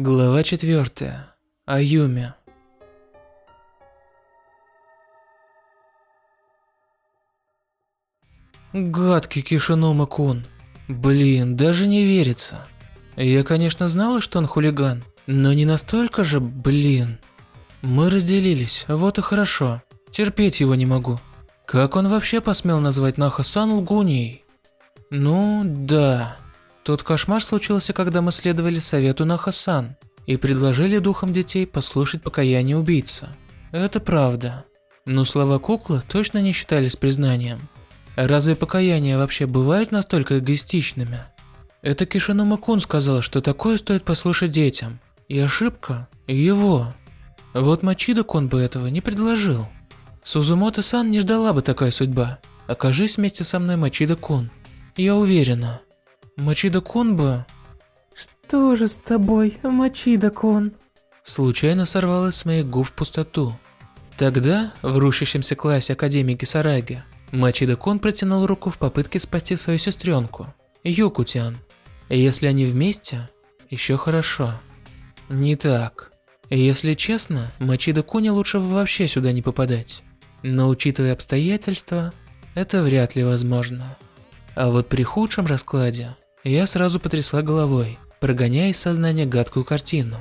Глава 4. Аюми. Гадкий Кишинома-кун. Блин, даже не верится. Я, конечно, знала, что он хулиган, но не настолько же, блин. Мы разделились, вот и хорошо. Терпеть его не могу. Как он вообще посмел назвать Наха-сан лгуней? Ну, да. Тот кошмар случился, когда мы следовали совету Наха-сан и предложили духам детей послушать покаяние убийца. Это правда. Но слова куклы точно не считались признанием. Разве покаяния вообще бывают настолько эгоистичными? Это Кишинума Кун сказал, что такое стоит послушать детям. И ошибка его. Вот Мачида Кун бы этого не предложил. Сузумото-сан не ждала бы такая судьба. Окажись вместе со мной Мачида Кун. Я уверена. Мачида Кун бы... Что же с тобой, Мачида Кун? Случайно сорвалась с моих губ в пустоту. Тогда, в рушащемся классе Академии Кисараги, Мачида Кун протянул руку в попытке спасти свою сестренку, Юкутян. Если они вместе, еще хорошо. Не так. Если честно, Мачида Куне лучше вообще сюда не попадать. Но учитывая обстоятельства, это вряд ли возможно. А вот при худшем раскладе, я сразу потрясла головой, прогоняя из сознания гадкую картину.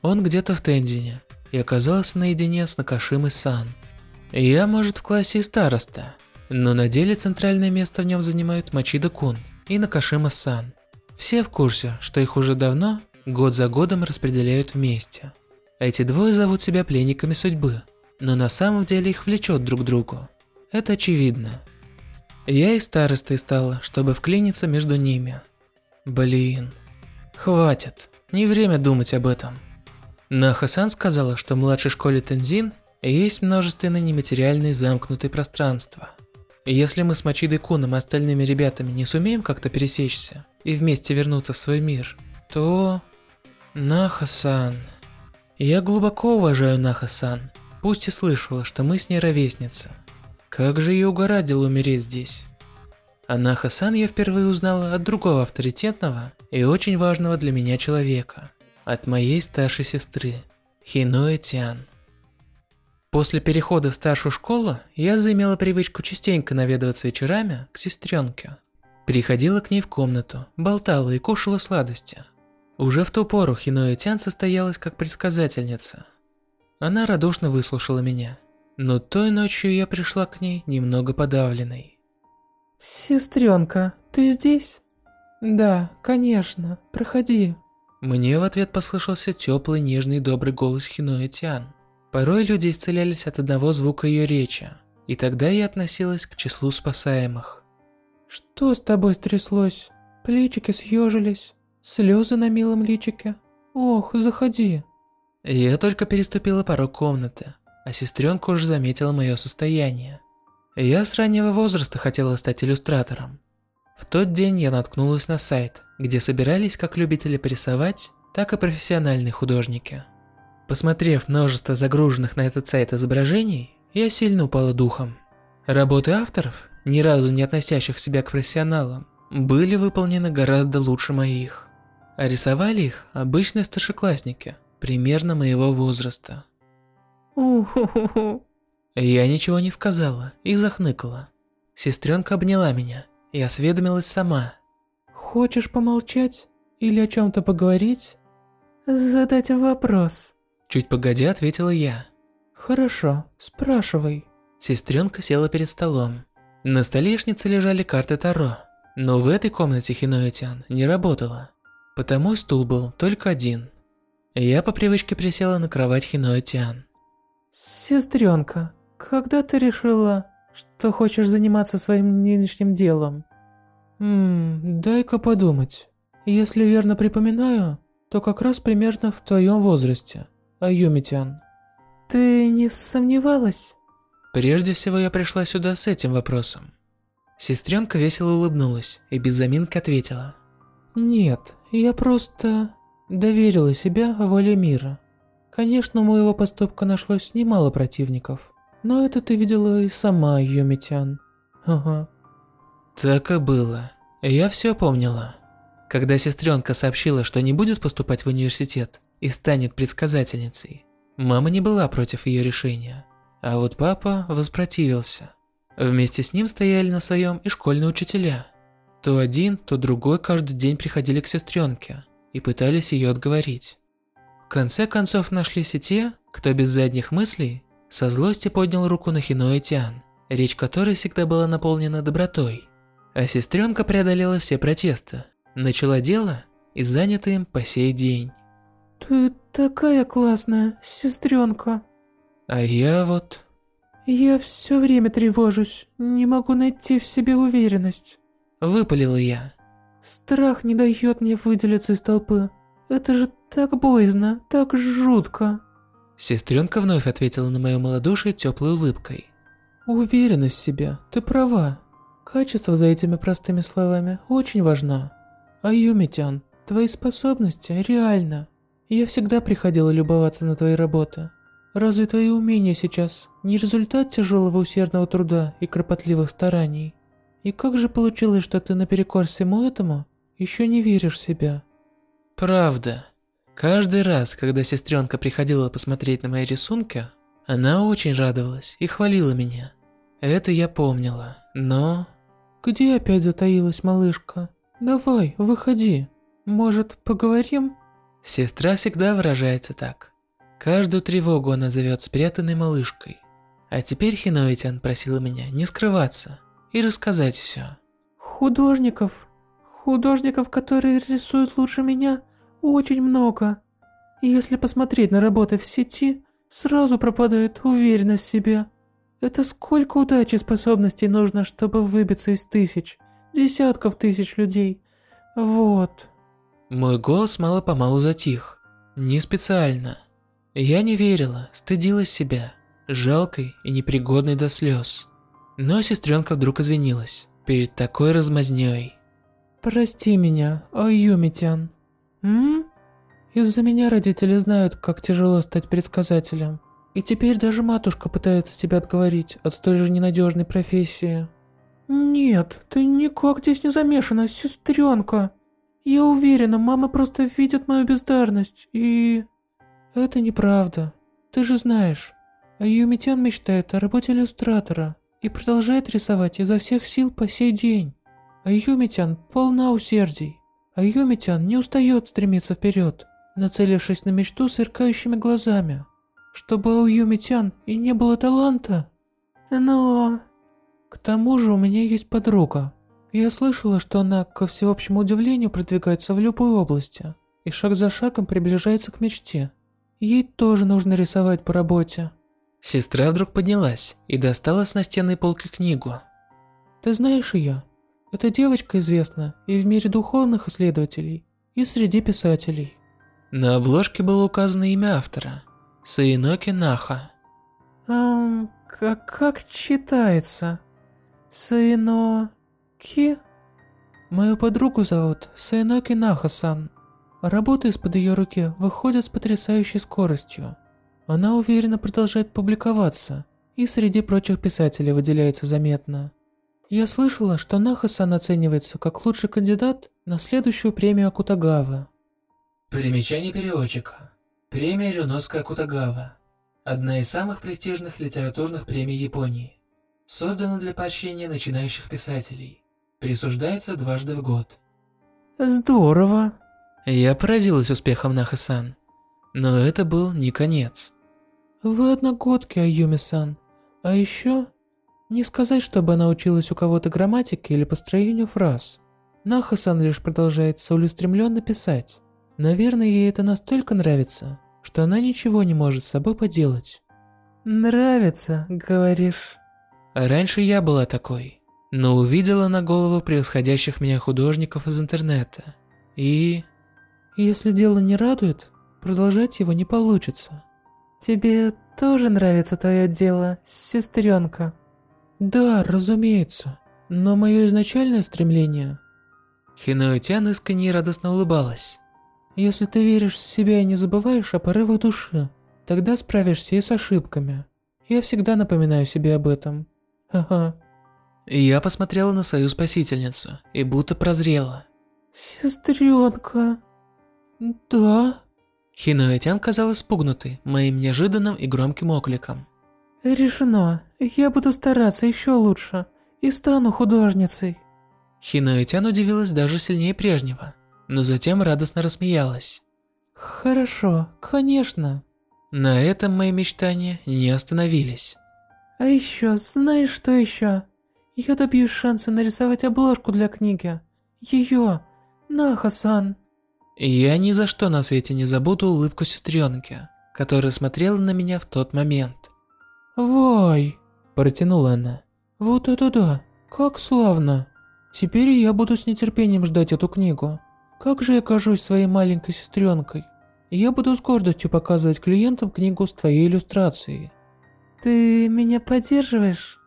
Он где-то в Тензине и оказался наедине с Накашимой-сан. Я, может, в классе и староста, но на деле центральное место в нем занимают Мачида-кун и Накашима-сан. Все в курсе, что их уже давно, год за годом распределяют вместе. Эти двое зовут себя пленниками судьбы, но на самом деле их влечет друг к другу. Это очевидно. Я и старостой стала, чтобы вклиниться между ними. Блин. Хватит, не время думать об этом. Нахасан сказала, что в младшей школе Тензин есть множественное нематериальное замкнутое пространство – если мы с Мачидой Куном и остальными ребятами не сумеем как-то пересечься и вместе вернуться в свой мир, то... Нахасан... Я глубоко уважаю Нахасан, пусть и слышала, что мы с ней ровесница. Как же ее угораздило умереть здесь? А Нахасан я впервые узнала от другого авторитетного и очень важного для меня человека. От моей старшей сестры, Хиноэ Тян. После перехода в старшую школу я заимела привычку частенько наведываться вечерами к сестренке. Приходила к ней в комнату, болтала и кушала сладости. Уже в ту пору Хиноя Тян состоялась как предсказательница. Она радушно выслушала меня, но той ночью я пришла к ней немного подавленной. «Сестренка, ты здесь?» «Да, конечно, проходи». Мне в ответ послышался теплый, нежный добрый голос Хиноя Тян. Порой люди исцелялись от одного звука ее речи, и тогда я относилась к числу спасаемых. «Что с тобой стряслось? Плечики съежились, слезы на милом личике. Ох, заходи». Я только переступила порог комнаты, а сестренка уже заметила мое состояние. Я с раннего возраста хотела стать иллюстратором. В тот день я наткнулась на сайт, где собирались как любители порисовать, так и профессиональные художники. Посмотрев множество загруженных на этот сайт изображений, я сильно упала духом. Работы авторов, ни разу не относящих себя к профессионалам, были выполнены гораздо лучше моих. А рисовали их обычные старшеклассники, примерно моего возраста. Уху-ху-ху. Я ничего не сказала и захныкала. Сестренка обняла меня и осведомилась сама. Хочешь помолчать или о чем-то поговорить? Задать вопрос. Чуть погодя ответила я. Хорошо, спрашивай. Сестренка села перед столом. На столешнице лежали карты Таро, но в этой комнате Хиноэтян не работала, потому стул был только один. Я по привычке присела на кровать Хиноэтян. Сестренка, когда ты решила, что хочешь заниматься своим нынешним делом? Ммм, дай-ка подумать. Если верно припоминаю, то как раз примерно в твоем возрасте. Аюмитян. Ты не сомневалась? Прежде всего я пришла сюда с этим вопросом. Сестренка весело улыбнулась и без заминки ответила. Нет, я просто доверила себя воле мира. Конечно, у моего поступка нашлось немало противников, но это ты видела и сама, Юмитян. Ага. Так и было. Я все помнила. Когда сестренка сообщила, что не будет поступать в университет, и станет предсказательницей. Мама не была против ее решения, а вот папа воспротивился. Вместе с ним стояли на своем и школьные учителя. То один, то другой каждый день приходили к сестренке и пытались ее отговорить. В конце концов нашлись и те, кто без задних мыслей со злости поднял руку на Хино и Тиан, речь которой всегда была наполнена добротой. А сестренка преодолела все протесты, начала дело и занята им по сей день. Ты такая классная, сестренка. А я вот... Я все время тревожусь, не могу найти в себе уверенность. Выпалила я. Страх не дает мне выделиться из толпы. Это же так боязно, так жутко. Сестренка вновь ответила на мою малодушие теплой улыбкой. Уверенность в себе, ты права. Качество за этими простыми словами очень важно. А Юмитян, твои способности реально. Я всегда приходила любоваться на твои работы. Разве твои умения сейчас не результат тяжелого усердного труда и кропотливых стараний? И как же получилось, что ты наперекор всему этому еще не веришь в себя? Правда. Каждый раз, когда сестренка приходила посмотреть на мои рисунки, она очень радовалась и хвалила меня. Это я помнила, но... Где опять затаилась малышка? Давай, выходи. Может, поговорим? Сестра всегда выражается так. Каждую тревогу она зовет спрятанной малышкой. А теперь Хиноитян просила меня не скрываться и рассказать все. Художников, художников, которые рисуют лучше меня, очень много. И если посмотреть на работы в сети, сразу пропадает уверенность в себе. Это сколько удачи и способностей нужно, чтобы выбиться из тысяч, десятков тысяч людей. Вот. Мой голос мало-помалу затих. Не специально. Я не верила, стыдилась себя, жалкой и непригодной до слез. Но сестренка вдруг извинилась перед такой размазнёй. «Прости меня, Аюмитян». «М? Из-за меня родители знают, как тяжело стать предсказателем. И теперь даже матушка пытается тебя отговорить от столь же ненадежной профессии». «Нет, ты никак здесь не замешана, сестренка». Я уверена, мама просто видит мою бездарность и... Это неправда. Ты же знаешь. А Юмитян мечтает о работе иллюстратора и продолжает рисовать изо всех сил по сей день. А Юмитян полна усердий. А Юмитян не устает стремиться вперед, нацелившись на мечту сверкающими глазами. Чтобы у Юмитян и не было таланта. Но... К тому же у меня есть подруга, я слышала, что она, ко всеобщему удивлению, продвигается в любой области и шаг за шагом приближается к мечте. Ей тоже нужно рисовать по работе. Сестра вдруг поднялась и достала с настенной полки книгу. Ты знаешь ее? Эта девочка известна и в мире духовных исследователей, и среди писателей. На обложке было указано имя автора – Саиноки Наха. Эм, как, как читается? Саино... Ки? Мою подругу зовут Сайноки Нахасан. Работы из-под ее руки выходят с потрясающей скоростью. Она уверенно продолжает публиковаться и среди прочих писателей выделяется заметно. Я слышала, что Нахасан оценивается как лучший кандидат на следующую премию Акутагава. Примечание переводчика. Премия Рюноска Акутагава. Одна из самых престижных литературных премий Японии. Создана для поощрения начинающих писателей. Присуждается дважды в год. Здорово. Я поразилась успехом Нахасан. Но это был не конец. Вы одногодки, Аюми-сан. А еще... Не сказать, чтобы она училась у кого-то грамматике или построению фраз. Нахасан лишь продолжает целеустремленно писать. Наверное, ей это настолько нравится, что она ничего не может с собой поделать. Нравится, говоришь? Раньше я была такой но увидела на голову превосходящих меня художников из интернета. И... Если дело не радует, продолжать его не получится. Тебе тоже нравится твое дело, сестренка? Да, разумеется. Но мое изначальное стремление... Хиноютян искренне и радостно улыбалась. Если ты веришь в себя и не забываешь о порывах души, тогда справишься и с ошибками. Я всегда напоминаю себе об этом. Ха-ха. Я посмотрела на свою спасительницу и будто прозрела. «Сестренка...» «Да?» Хиноэтян казалась спугнутой моим неожиданным и громким окликом. Решено. Я буду стараться еще лучше. И стану художницей. Хиноэтян удивилась даже сильнее прежнего, но затем радостно рассмеялась. Хорошо, конечно. На этом мои мечтания не остановились. А еще, знаешь что еще? Я добьюсь шанса нарисовать обложку для книги. Ее, Наха-сан. Я ни за что на свете не забуду улыбку сестренки, которая смотрела на меня в тот момент. «Вай!» – протянула она. «Вот это да! Как славно! Теперь я буду с нетерпением ждать эту книгу. Как же я кажусь своей маленькой сестренкой. Я буду с гордостью показывать клиентам книгу с твоей иллюстрацией». «Ты меня поддерживаешь?»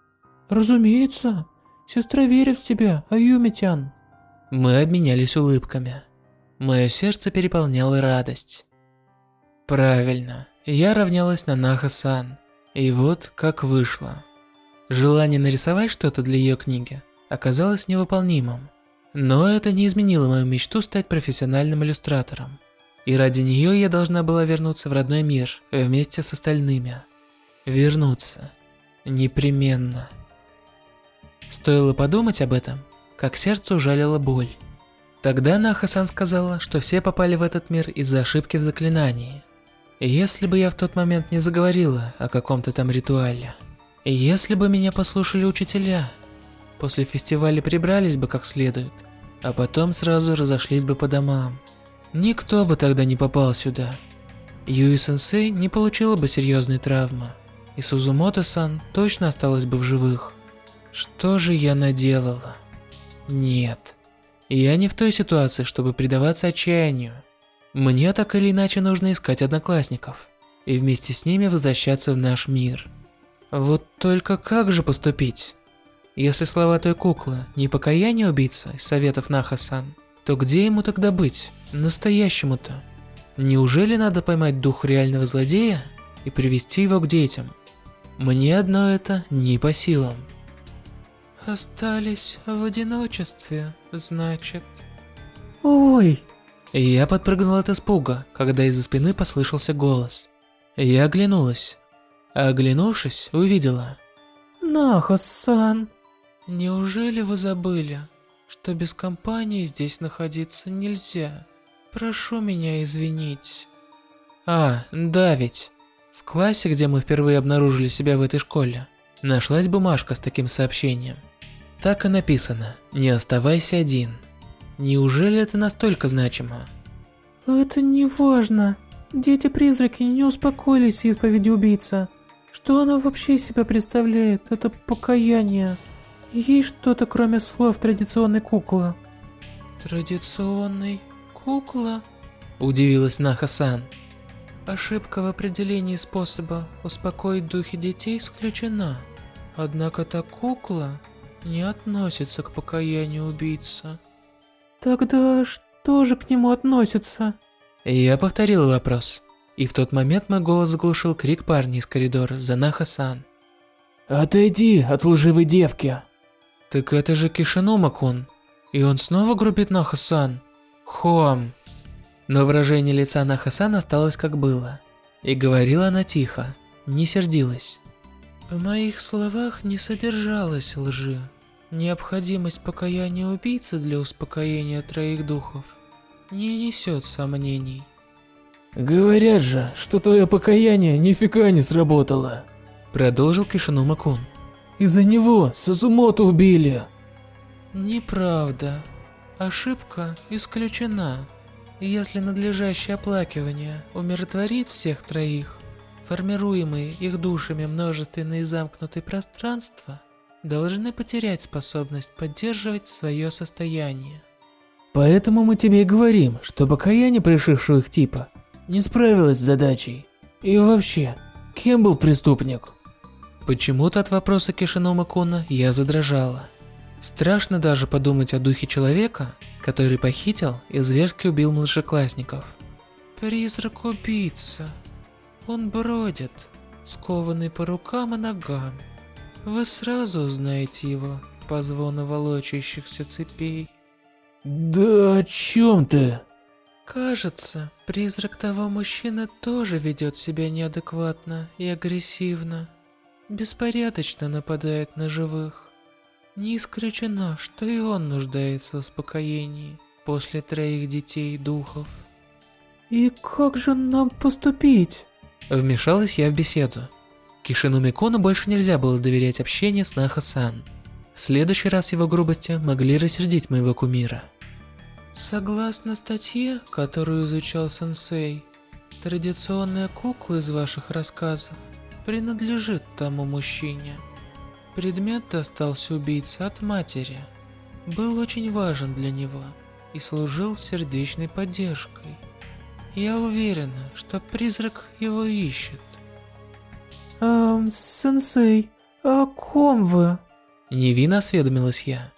«Разумеется. Сестра верит в тебя, Аюмитян». Мы обменялись улыбками. Мое сердце переполняло радость. Правильно, я равнялась на Наха-сан. И вот как вышло. Желание нарисовать что-то для ее книги оказалось невыполнимым. Но это не изменило мою мечту стать профессиональным иллюстратором. И ради нее я должна была вернуться в родной мир вместе с остальными. Вернуться. Непременно. Стоило подумать об этом, как сердце ужалило боль. Тогда Нахасан сказала, что все попали в этот мир из-за ошибки в заклинании. Если бы я в тот момент не заговорила о каком-то там ритуале, если бы меня послушали учителя, после фестиваля прибрались бы как следует, а потом сразу разошлись бы по домам. Никто бы тогда не попал сюда. Юи-сенсей не получила бы серьезной травмы, и Сузумото-сан точно осталась бы в живых. Что же я наделала? Нет. Я не в той ситуации, чтобы предаваться отчаянию. Мне так или иначе нужно искать одноклассников и вместе с ними возвращаться в наш мир. Вот только как же поступить? Если слова той куклы не покаяние убийцы из советов Нахасан, то где ему тогда быть, настоящему-то? Неужели надо поймать дух реального злодея и привести его к детям? Мне одно это не по силам. Остались в одиночестве, значит. Ой! Я подпрыгнул от испуга, когда из-за спины послышался голос. Я оглянулась. Оглянувшись, увидела. Нахасан, неужели вы забыли, что без компании здесь находиться нельзя? Прошу меня извинить. А, да ведь. В классе, где мы впервые обнаружили себя в этой школе, нашлась бумажка с таким сообщением. Так и написано «Не оставайся один». Неужели это настолько значимо? Это не важно. Дети-призраки не успокоились исповеди убийца. Что она вообще себя представляет? Это покаяние. Есть что-то кроме слов традиционной куклы? Традиционной кукла? Удивилась Нахасан. Ошибка в определении способа успокоить духи детей исключена. Однако та кукла не относится к покаянию убийца. Тогда что же к нему относится? Я повторил вопрос, и в тот момент мой голос заглушил крик парня из коридора за Наха-сан. «Отойди от лживой девки!» «Так это же Кишинума-кун, и он снова грубит Наха-сан. Хом!» Но выражение лица Наха-сан осталось как было, и говорила она тихо, не сердилась. В моих словах не содержалось лжи. Необходимость покаяния убийцы для успокоения троих духов не несет сомнений. Говорят же, что твое покаяние нифига не сработало. Продолжил Кишинума Кун. Из-за него Сазумото убили. Неправда. Ошибка исключена. Если надлежащее оплакивание умиротворит всех троих, формируемые их душами множественные замкнутые пространства, должны потерять способность поддерживать свое состояние. Поэтому мы тебе и говорим, что покаяние пришившего их типа не справилось с задачей. И вообще, кем был преступник? Почему-то от вопроса Кишинома Куна я задрожала. Страшно даже подумать о духе человека, который похитил и зверски убил младшеклассников. Призрак-убийца. Он бродит, скованный по рукам и ногам. Вы сразу узнаете его по звону волочащихся цепей. Да о чем ты? Кажется, призрак того мужчины тоже ведет себя неадекватно и агрессивно. Беспорядочно нападает на живых. Не исключено, что и он нуждается в успокоении после троих детей духов. И как же нам поступить? Вмешалась я в беседу. Кишину Микону больше нельзя было доверять общению с Наха-сан. В следующий раз его грубости могли рассердить моего кумира. Согласно статье, которую изучал сенсей, традиционная кукла из ваших рассказов принадлежит тому мужчине. Предмет достался убийце от матери. Был очень важен для него и служил сердечной поддержкой. Я уверена, что призрак его ищет. Эм, сенсей, о ком вы? Невинно осведомилась я.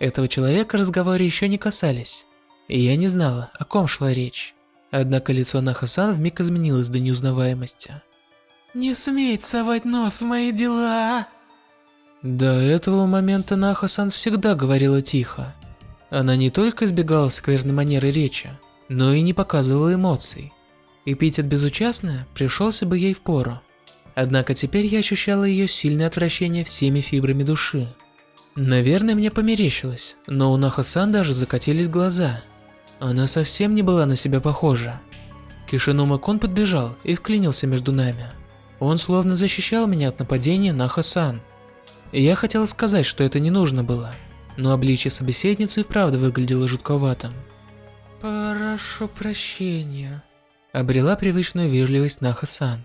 Этого человека разговоры еще не касались и я не знала, о ком шла речь. Однако лицо Нахасан вмиг изменилось до неузнаваемости. «Не смей совать нос в мои дела!» До этого момента Нахасан всегда говорила тихо. Она не только избегала скверной манеры речи, но и не показывала эмоций. Эпитет «безучастная» пришелся бы ей в пору. Однако теперь я ощущала ее сильное отвращение всеми фибрами души. Наверное, мне померещилось, но у Нахасан даже закатились глаза – она совсем не была на себя похожа. Кишинума Кон подбежал и вклинился между нами. Он словно защищал меня от нападения на Хасан. Я хотела сказать, что это не нужно было, но обличие собеседницы и правда выглядело жутковатым. «Прошу прощения», — обрела привычную вежливость на Хасан.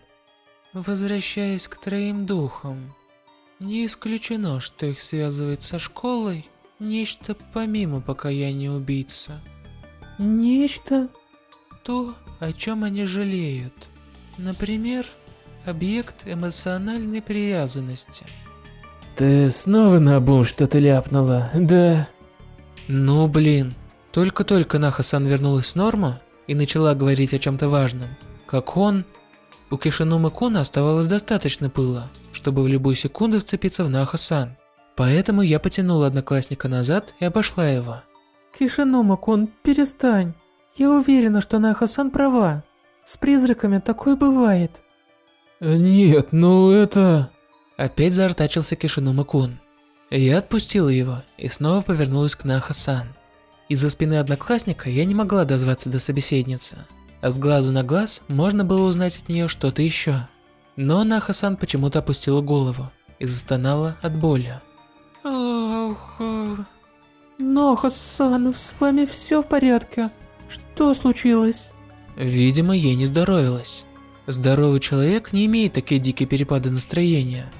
Возвращаясь к троим духам, не исключено, что их связывает со школой нечто помимо покаяния убийцы. Нечто? То, о чем они жалеют. Например, объект эмоциональной привязанности. Ты снова на обум что-то ляпнула, да? Ну блин, только-только Нахасан вернулась с Норма и начала говорить о чем-то важном, как он... У Кишинумы Куна оставалось достаточно пыла, чтобы в любую секунду вцепиться в Нахасан. Поэтому я потянула одноклассника назад и обошла его. Кишинома-кун, перестань. Я уверена, что Нахасан права. С призраками такое бывает. Нет, ну это... Опять заортачился Кишинома-кун. Я отпустила его и снова повернулась к Нахасан. Из-за спины одноклассника я не могла дозваться до собеседницы, с глазу на глаз можно было узнать от нее что-то еще. Но Нахасан почему-то опустила голову и застонала от боли. Ох... Но, Хасан, с вами все в порядке? Что случилось? Видимо, ей не здоровилось. Здоровый человек не имеет такие дикие перепады настроения.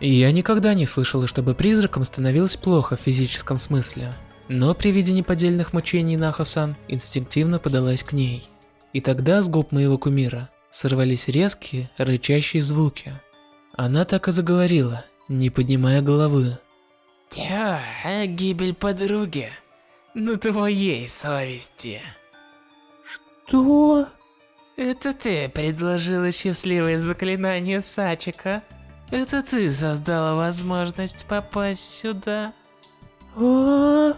Я никогда не слышала, чтобы призракам становилось плохо в физическом смысле. Но при виде неподдельных мучений Нахасан инстинктивно подалась к ней. И тогда с губ моего кумира сорвались резкие, рычащие звуки. Она так и заговорила, не поднимая головы. Тя, гибель подруги на твоей совести. Что? Это ты предложила счастливое заклинание Сачика. Это ты создала возможность попасть сюда. А?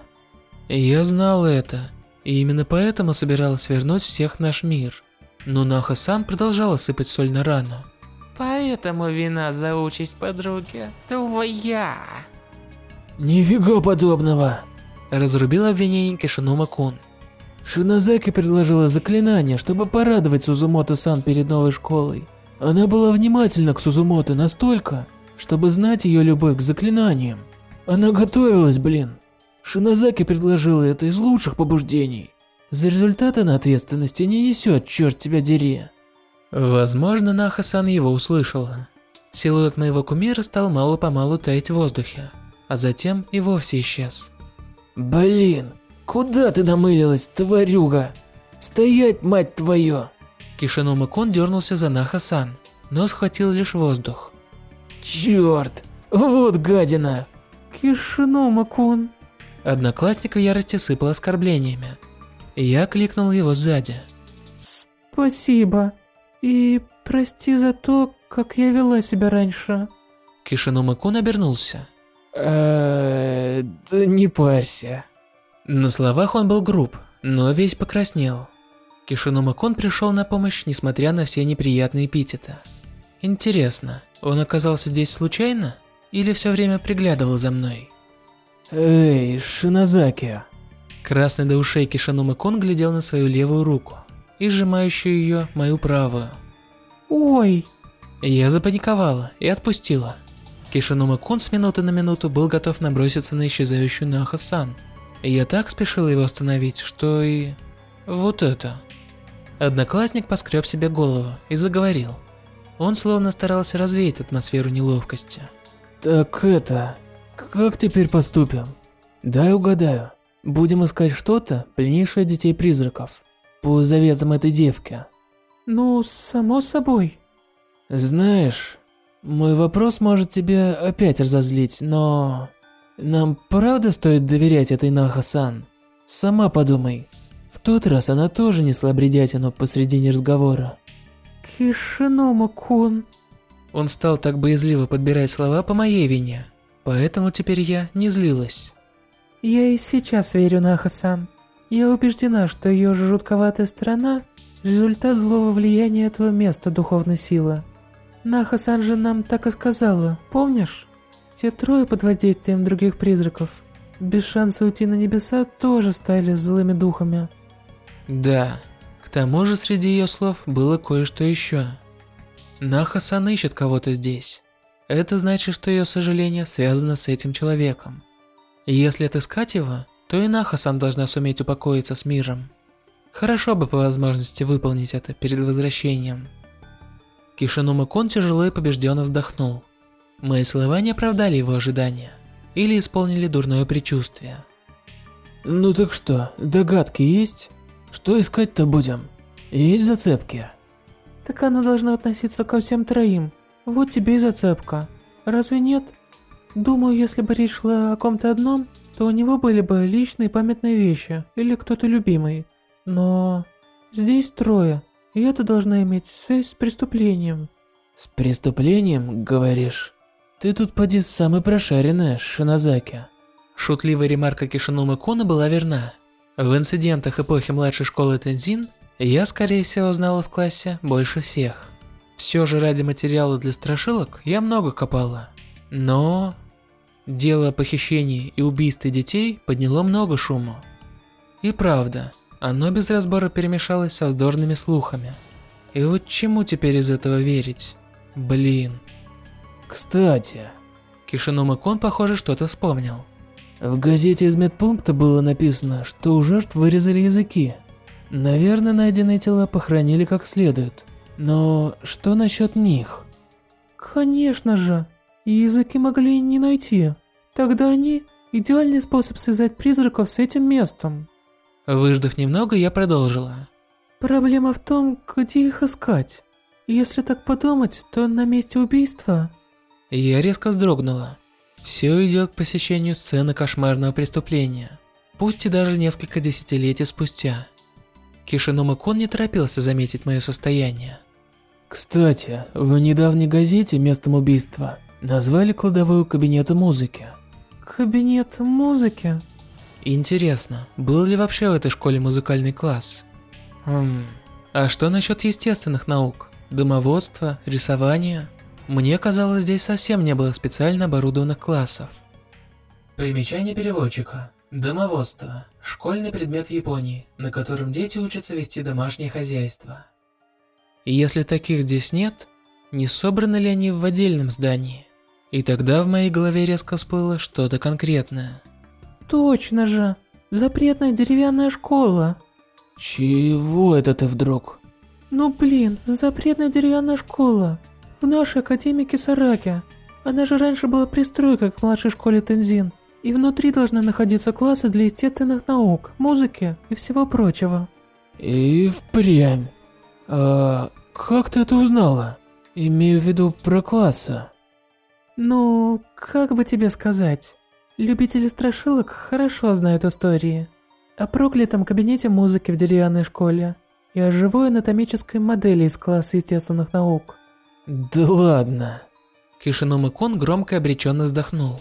Я знал это, и именно поэтому собиралась вернуть всех в наш мир. Но Наха-сан продолжала сыпать соль на рану. Поэтому вина за участь подруги твоя. Нифига подобного. Разрубил обвинение Кишинома-кун. Шинозаки предложила заклинание, чтобы порадовать Сузумото-сан перед новой школой. Она была внимательна к Сузумото настолько, чтобы знать ее любовь к заклинаниям. Она готовилась, блин. Шинозаки предложила это из лучших побуждений. За результаты она ответственности не несет, черт тебя дери. Возможно, Наха-сан его услышала. Силуэт моего кумира стал мало-помалу таять в воздухе а затем и вовсе исчез. Блин, куда ты намылилась, тварюга? Стоять, мать твою! Кишинома Кон дернулся за Нахасан, но схватил лишь воздух. Черт, вот гадина! Кишинома Кон. Одноклассник в ярости сыпал оскорблениями. Я кликнул его сзади. Спасибо. И прости за то, как я вела себя раньше. Кишинома Кун обернулся. Э, да не парься. На словах он был груб, но весь покраснел. Кишинума-кун пришел на помощь, несмотря на все неприятные эпитеты. Интересно, он оказался здесь случайно? Или все время приглядывал за мной? Эй, Шинозаки. Красный до ушей Кишинума-кун глядел на свою левую руку и сжимающую ее мою правую. Ой, Я запаниковала и отпустила. Кишинума-кун с минуты на минуту был готов наброситься на исчезающую Наха-сан. Я так спешила его остановить, что и... Вот это. Одноклассник поскреб себе голову и заговорил. Он словно старался развеять атмосферу неловкости. Так это... Как теперь поступим? Дай угадаю. Будем искать что-то, пленившее детей-призраков. По заветам этой девки. ну, само собой. Знаешь, мой вопрос может тебя опять разозлить, но... Нам правда стоит доверять этой Наха-сан? Сама подумай. В тот раз она тоже несла бредятину посредине разговора. Кишинома-кун. Он стал так боязливо подбирать слова по моей вине, поэтому теперь я не злилась. Я и сейчас верю Наха-сан. Я убеждена, что ее жутковатая сторона – результат злого влияния этого места духовной силы. Наха-сан же нам так и сказала, помнишь? Те трое под воздействием других призраков, без шанса уйти на небеса, тоже стали злыми духами. Да, к тому же среди ее слов было кое-что еще. Наха-сан ищет кого-то здесь. Это значит, что ее сожаление связано с этим человеком. Если отыскать его, то и Наха-сан должна суметь упокоиться с миром. Хорошо бы по возможности выполнить это перед возвращением. Кишинума-кун тяжело и побежденно вздохнул. Мои слова не оправдали его ожидания. Или исполнили дурное предчувствие. Ну так что, догадки есть? Что искать-то будем? Есть зацепки? Так она должна относиться ко всем троим. Вот тебе и зацепка. Разве нет? Думаю, если бы речь шла о ком-то одном, то у него были бы личные памятные вещи или кто-то любимый. Но здесь трое, и это должна иметь связь с преступлением. С преступлением, говоришь? Ты тут поди самый прошаренная, Шинозаки. Шутливая ремарка Кишинумы Кона была верна. В инцидентах эпохи младшей школы Тензин я, скорее всего, знала в классе больше всех. Все же ради материала для страшилок я много копала. Но... Дело о похищении и убийстве детей подняло много шума. И правда, оно без разбора перемешалось со вздорными слухами. И вот чему теперь из этого верить? Блин. Кстати, Кишинума Кон, похоже, что-то вспомнил. в газете из медпункта было написано, что у жертв вырезали языки. Наверное, найденные тела похоронили как следует. Но что насчет них? Конечно же, языки могли не найти. Тогда они – идеальный способ связать призраков с этим местом. Выждав немного, я продолжила. Проблема в том, где их искать. Если так подумать, то на месте убийства... Я резко вздрогнула. Все идет к посещению сцены кошмарного преступления, пусть и даже несколько десятилетий спустя. Кишинума Кон не торопился заметить мое состояние. Кстати, в недавней газете местом убийства назвали кладовую кабинета музыки. Кабинет музыки? Интересно, был ли вообще в этой школе музыкальный класс? Хм, а что насчет естественных наук? Домоводство, рисование? Мне казалось, здесь совсем не было специально оборудованных классов. Примечание переводчика. Домоводство. Школьный предмет в Японии, на котором дети учатся вести домашнее хозяйство. И если таких здесь нет, не собраны ли они в отдельном здании? И тогда в моей голове резко всплыло что-то конкретное. Точно же. Запретная деревянная школа. Чего это ты вдруг? Ну блин, запретная деревянная школа. В нашей академии Кисараки. Она же раньше была пристройкой к младшей школе Тензин. И внутри должны находиться классы для естественных наук, музыки и всего прочего. И впрямь. А как ты это узнала? Имею в виду про классы. Ну, как бы тебе сказать? Любители страшилок хорошо знают истории. О проклятом кабинете музыки в деревянной школе и о живой анатомической модели из класса естественных наук. Да ладно. Кишинума Кон громко и обреченно вздохнул.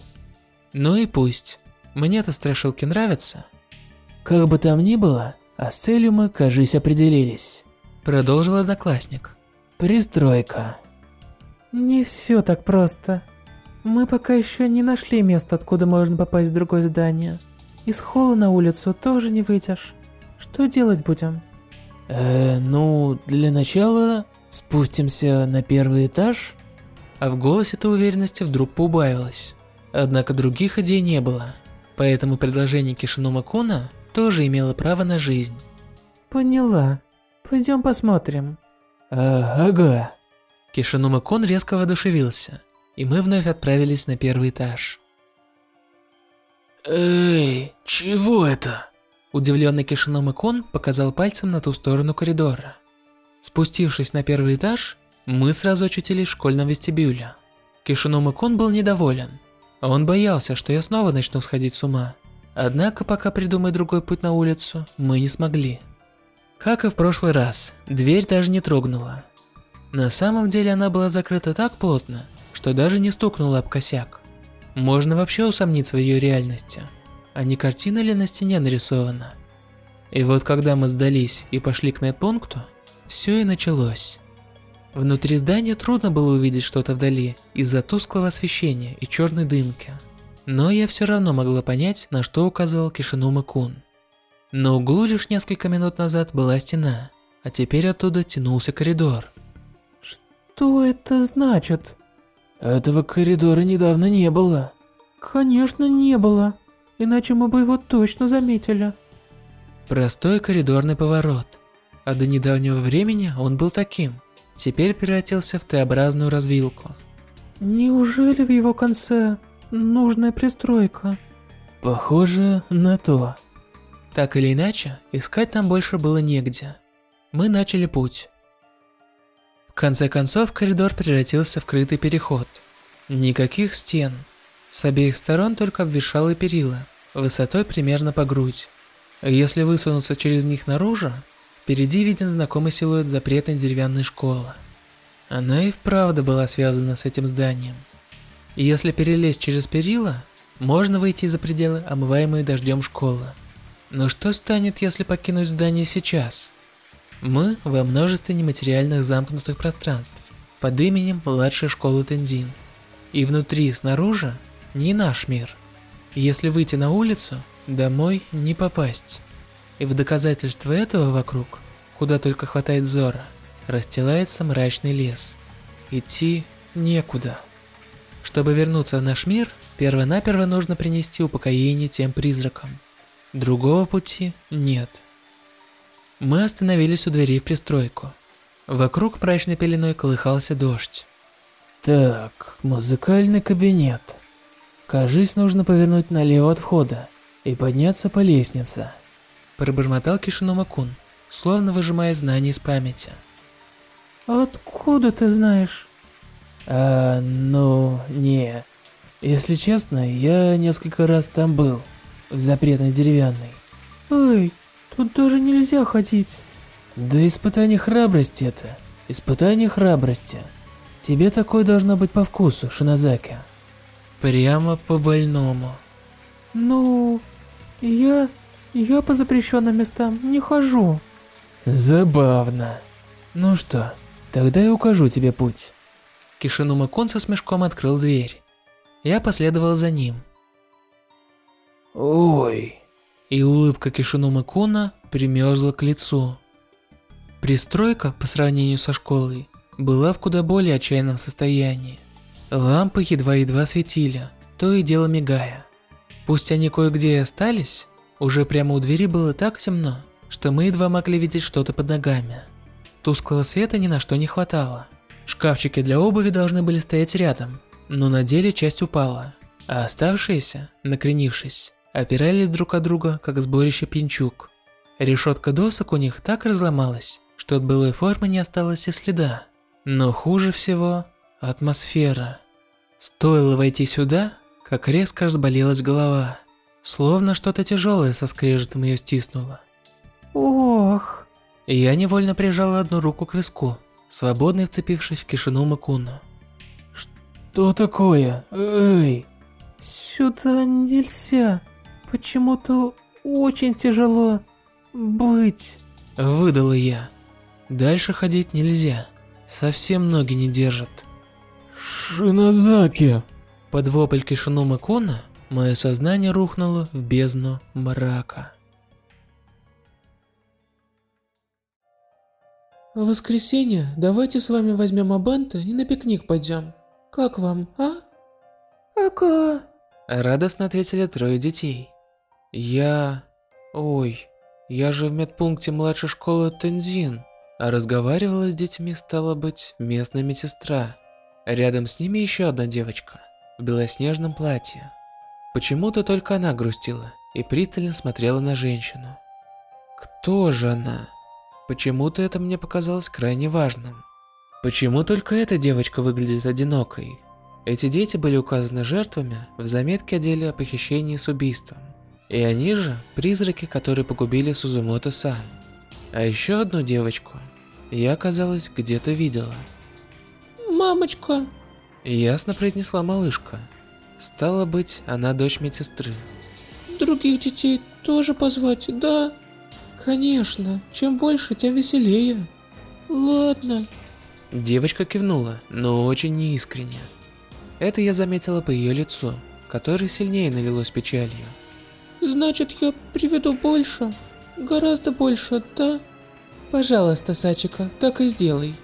Ну и пусть. Мне-то страшилки нравятся. Как бы там ни было, А с целью мы, кажись, определились. Продолжил одноклассник. Пристройка. Не все так просто. Мы пока еще не нашли место, откуда можно попасть в другое здание. Из холла на улицу тоже не выйдешь. Что делать будем? Э, ну, для начала спустимся на первый этаж. А в голосе-то уверенности вдруг поубавилось. Однако других идей не было. Поэтому предложение Кишинума Куна тоже имело право на жизнь. Поняла. Пойдем посмотрим. А, ага. Кишинума Кун резко воодушевился, и мы вновь отправились на первый этаж. Эй, чего это? Удивленный Кишинума Кун показал пальцем на ту сторону коридора. Спустившись на первый этаж, мы сразу очутились в школьном вестибюле. Кишинума Кун был недоволен. Он боялся, что я снова начну сходить с ума. Однако, пока придумать другой путь на улицу, мы не смогли. Как и в прошлый раз, дверь даже не трогнула. На самом деле она была закрыта так плотно, что даже не стукнула об косяк. Можно вообще усомниться в ее реальности, а не картина ли на стене нарисована. И вот когда мы сдались и пошли к медпункту, все и началось. Внутри здания трудно было увидеть что-то вдали из-за тусклого освещения и черной дымки. Но я все равно могла понять, на что указывал Кишинума Кун. На углу лишь несколько минут назад была стена, а теперь оттуда тянулся коридор. Что это значит? Этого коридора недавно не было. Конечно, не было. Иначе мы бы его точно заметили. Простой коридорный поворот. А до недавнего времени он был таким. Теперь превратился в Т-образную развилку. Неужели в его конце нужная пристройка? Похоже на то. Так или иначе, искать там больше было негде. Мы начали путь. В конце концов, коридор превратился в крытый переход. Никаких стен. С обеих сторон только обвешалые перила, высотой примерно по грудь. Если высунуться через них наружу, впереди виден знакомый силуэт запретной деревянной школы. Она и вправду была связана с этим зданием. И если перелезть через перила, можно выйти за пределы омываемой дождем школы. Но что станет, если покинуть здание сейчас? Мы во множестве нематериальных замкнутых пространств под именем младшей школы Тензин. И внутри и снаружи не наш мир. Если выйти на улицу, домой не попасть. И в доказательство этого вокруг, куда только хватает зора, расстилается мрачный лес. Идти некуда. Чтобы вернуться в наш мир, перво-наперво нужно принести упокоение тем призракам. Другого пути нет. Мы остановились у двери в пристройку. Вокруг мрачной пеленой колыхался дождь. Так, музыкальный кабинет. Кажись, нужно повернуть налево от входа и подняться по лестнице. Пробормотал Кишинома-кун, словно выжимая знания из памяти. Откуда ты знаешь? А, ну, не. Если честно, я несколько раз там был в запретной деревянной. Эй, тут даже нельзя ходить. Да испытание храбрости это. Испытание храбрости. Тебе такое должно быть по вкусу, Шинозаки. Прямо по больному. Ну, я... я по запрещенным местам не хожу. Забавно. Ну что, тогда я укажу тебе путь. Кишинума Кун со смешком открыл дверь. Я последовал за ним. Ой. И улыбка Кишинумы Куна примерзла к лицу. Пристройка, по сравнению со школой, была в куда более отчаянном состоянии. Лампы едва-едва светили, то и дело мигая. Пусть они кое-где и остались, уже прямо у двери было так темно, что мы едва могли видеть что-то под ногами. Тусклого света ни на что не хватало. Шкафчики для обуви должны были стоять рядом, но на деле часть упала, а оставшиеся, накренившись, опирались друг от друга, как сборище пинчук. Решетка досок у них так разломалась, что от былой формы не осталось и следа. Но хуже всего – атмосфера. Стоило войти сюда, как резко разболелась голова, словно что-то тяжелое со скрежетом ее стиснуло. Ох. Я невольно прижала одну руку к виску, свободно вцепившись в кишину Макуну. Что такое? Эй! Сюда нельзя. Почему-то очень тяжело. быть. Выдала я. Дальше ходить нельзя. Совсем ноги не держат. Шинозаки. Под вопль Кишинумы Куна мое сознание рухнуло в бездну мрака. В воскресенье давайте с вами возьмем Абанта и на пикник пойдем. Как вам, а? Ага. Радостно ответили трое детей. Я... Ой, я же в медпункте младшей школы Тензин, а разговаривала с детьми, стала быть, местная медсестра. Рядом с ними еще одна девочка, в белоснежном платье. Почему-то только она грустила и пристально смотрела на женщину. Кто же она? Почему-то это мне показалось крайне важным. Почему только эта девочка выглядит одинокой? Эти дети были указаны жертвами в заметке о деле о похищении с убийством. И они же призраки, которые погубили Сузумото-сан. А еще одну девочку я, казалось, где-то видела. Мамочка. Ясно произнесла малышка. Стало быть, она дочь медсестры. Других детей тоже позвать, да? Конечно, чем больше, тем веселее. Ладно. Девочка кивнула, но очень неискренне. Это я заметила по ее лицу, которое сильнее налилось печалью. Значит, я приведу больше? Гораздо больше, да? Пожалуйста, Сачика, так и сделай.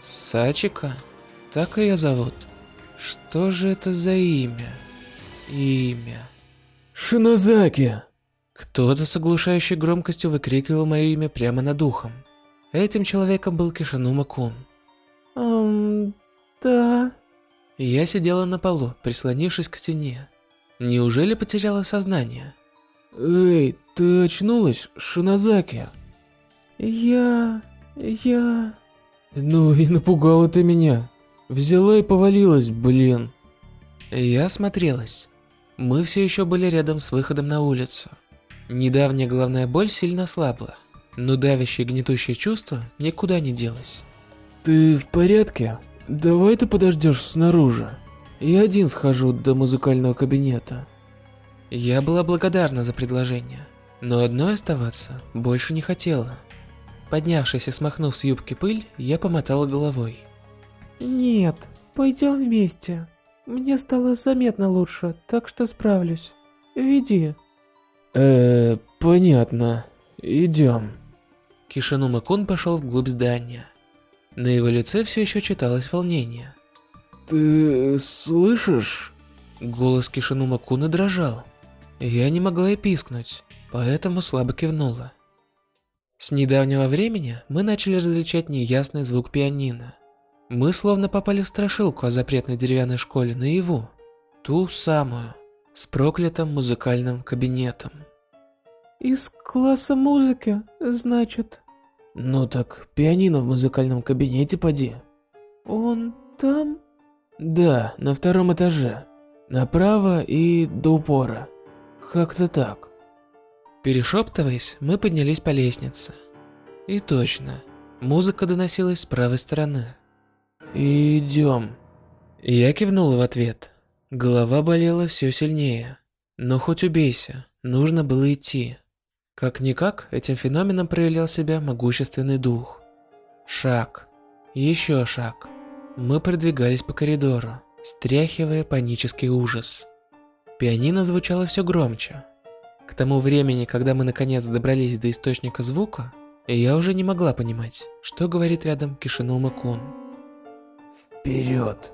Сачика? Так ее зовут. Что же это за имя? Имя. Шинозаки. Кто-то с оглушающей громкостью выкрикивал мое имя прямо над ухом. Этим человеком был Кишанума Кун. Эм, да. Я сидела на полу, прислонившись к стене. Неужели потеряла сознание? Эй, ты очнулась, Шинозаки? Я... я... Ну и напугала ты меня. Взяла и повалилась, блин. Я осмотрелась. Мы все еще были рядом с выходом на улицу. Недавняя головная боль сильно ослабла, но давящее гнетущее чувство никуда не делось. Ты в порядке? Давай ты подождешь снаружи. Я один схожу до музыкального кабинета. Я была благодарна за предложение, но одной оставаться больше не хотела. Поднявшись и смахнув с юбки пыль, я помотала головой. Нет, пойдем вместе. Мне стало заметно лучше, так что справлюсь. Веди. Э, понятно. Идем. Кишинума Кун пошел вглубь здания. На его лице все еще читалось волнение. Ты слышишь? Голос Кишинума Куна дрожал. Я не могла и пискнуть, поэтому слабо кивнула. С недавнего времени мы начали различать неясный звук пианино. Мы словно попали в страшилку о запретной деревянной школе наяву. Ту самую, с проклятым музыкальным кабинетом. Из класса музыки, значит. Ну так, пианино в музыкальном кабинете поди. Он там? Да, на втором этаже. Направо и до упора. Как-то так. Перешептываясь, мы поднялись по лестнице. И точно, музыка доносилась с правой стороны. Идем. Я кивнула в ответ. Голова болела все сильнее. Но хоть убейся, нужно было идти. Как-никак, этим феноменом проявлял себя могущественный дух. Шаг. Еще шаг. Мы продвигались по коридору, стряхивая панический ужас. Пианино звучало все громче. К тому времени, когда мы наконец добрались до источника звука, я уже не могла понимать, что говорит рядом Кишинума Кун. Вперед.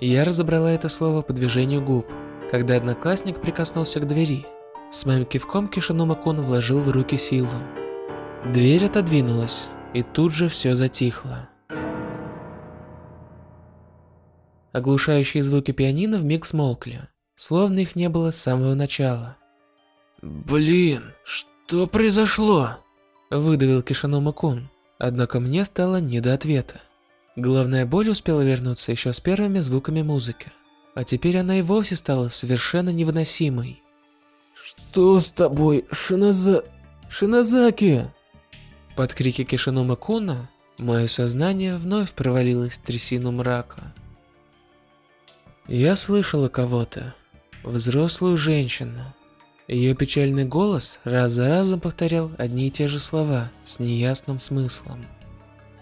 Я разобрала это слово по движению губ, когда одноклассник прикоснулся к двери. С моим кивком Кишинума Кун вложил в руки силу. Дверь отодвинулась, и тут же все затихло. Оглушающие звуки пианино вмиг смолкли, словно их не было с самого начала. Блин, что произошло? Выдавил Кишинума Кун, однако мне стало не до ответа. Головная боль успела вернуться еще с первыми звуками музыки, а теперь она и вовсе стала совершенно невыносимой. Что с тобой, Шиноза... Шинозаки? Под крики Кишинума Куна мое сознание вновь провалилось в трясину мрака. Я слышала кого-то, взрослую женщину. Ее печальный голос раз за разом повторял одни и те же слова с неясным смыслом.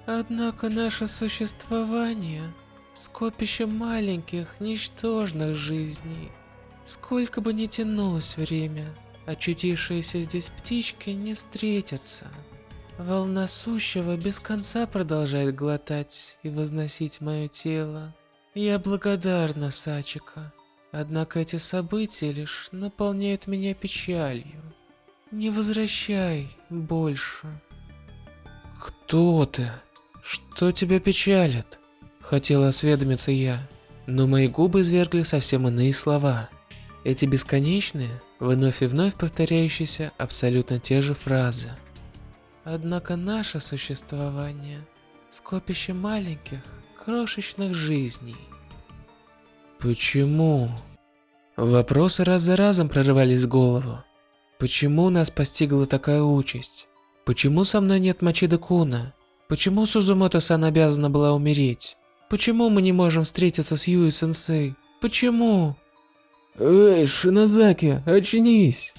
Однако наше существование – скопище маленьких, ничтожных жизней. Сколько бы ни тянулось время, очутившиеся здесь птички не встретятся. Волна сущего без конца продолжает глотать и возносить мое тело. Я благодарна Сачика, однако эти события лишь наполняют меня печалью. Не возвращай больше. Кто ты? Что тебя печалит? Хотела осведомиться я, но мои губы извергли совсем иные слова. Эти бесконечные, вновь и вновь повторяющиеся абсолютно те же фразы. Однако наше существование – скопище маленьких, крошечных жизней. Почему? Вопросы раз за разом прорывались в голову. Почему нас постигла такая участь? Почему со мной нет Мачида Куна? Почему Сузумото-сан обязана была умереть? Почему мы не можем встретиться с Юи-сенсей? Почему? Эй, Шинозаки, очнись!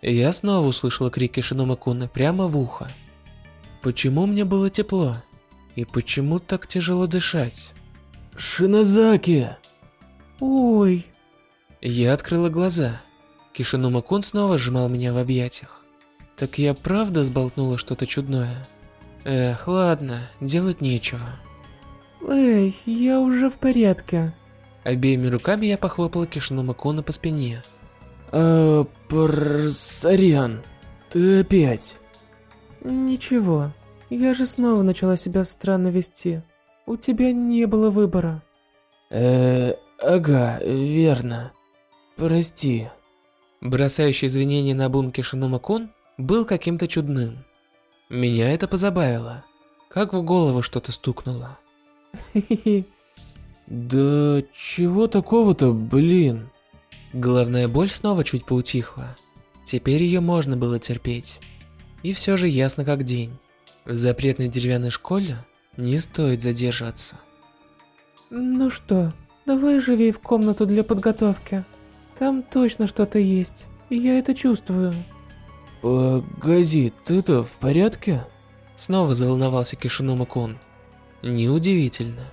Я снова услышала крики Шинома Куны прямо в ухо. Почему мне было тепло? И почему так тяжело дышать? Шинозаки! Ой. Я открыла глаза. Кишинума Кун снова сжимал меня в объятиях. Так я правда сболтнула что-то чудное? Эх, ладно, делать нечего. Эй, я уже в порядке. Обеими руками я похлопала Кишинума Куна по спине. А, пр... сорян, ты опять. Ничего, я же снова начала себя странно вести. У тебя не было выбора. Э, ага, верно. Прости. Бросающий извинения на бум Кишинума Кун был каким-то чудным. Меня это позабавило. Как в голову что-то стукнуло. Да чего такого-то, блин? Головная боль снова чуть поутихла. Теперь ее можно было терпеть. И все же ясно как день. В запретной деревянной школе не стоит задерживаться. Ну что, давай живей в комнату для подготовки. Там точно что-то есть, и я это чувствую. Погоди, ты-то в порядке? Снова заволновался Кишинума Кун. Неудивительно.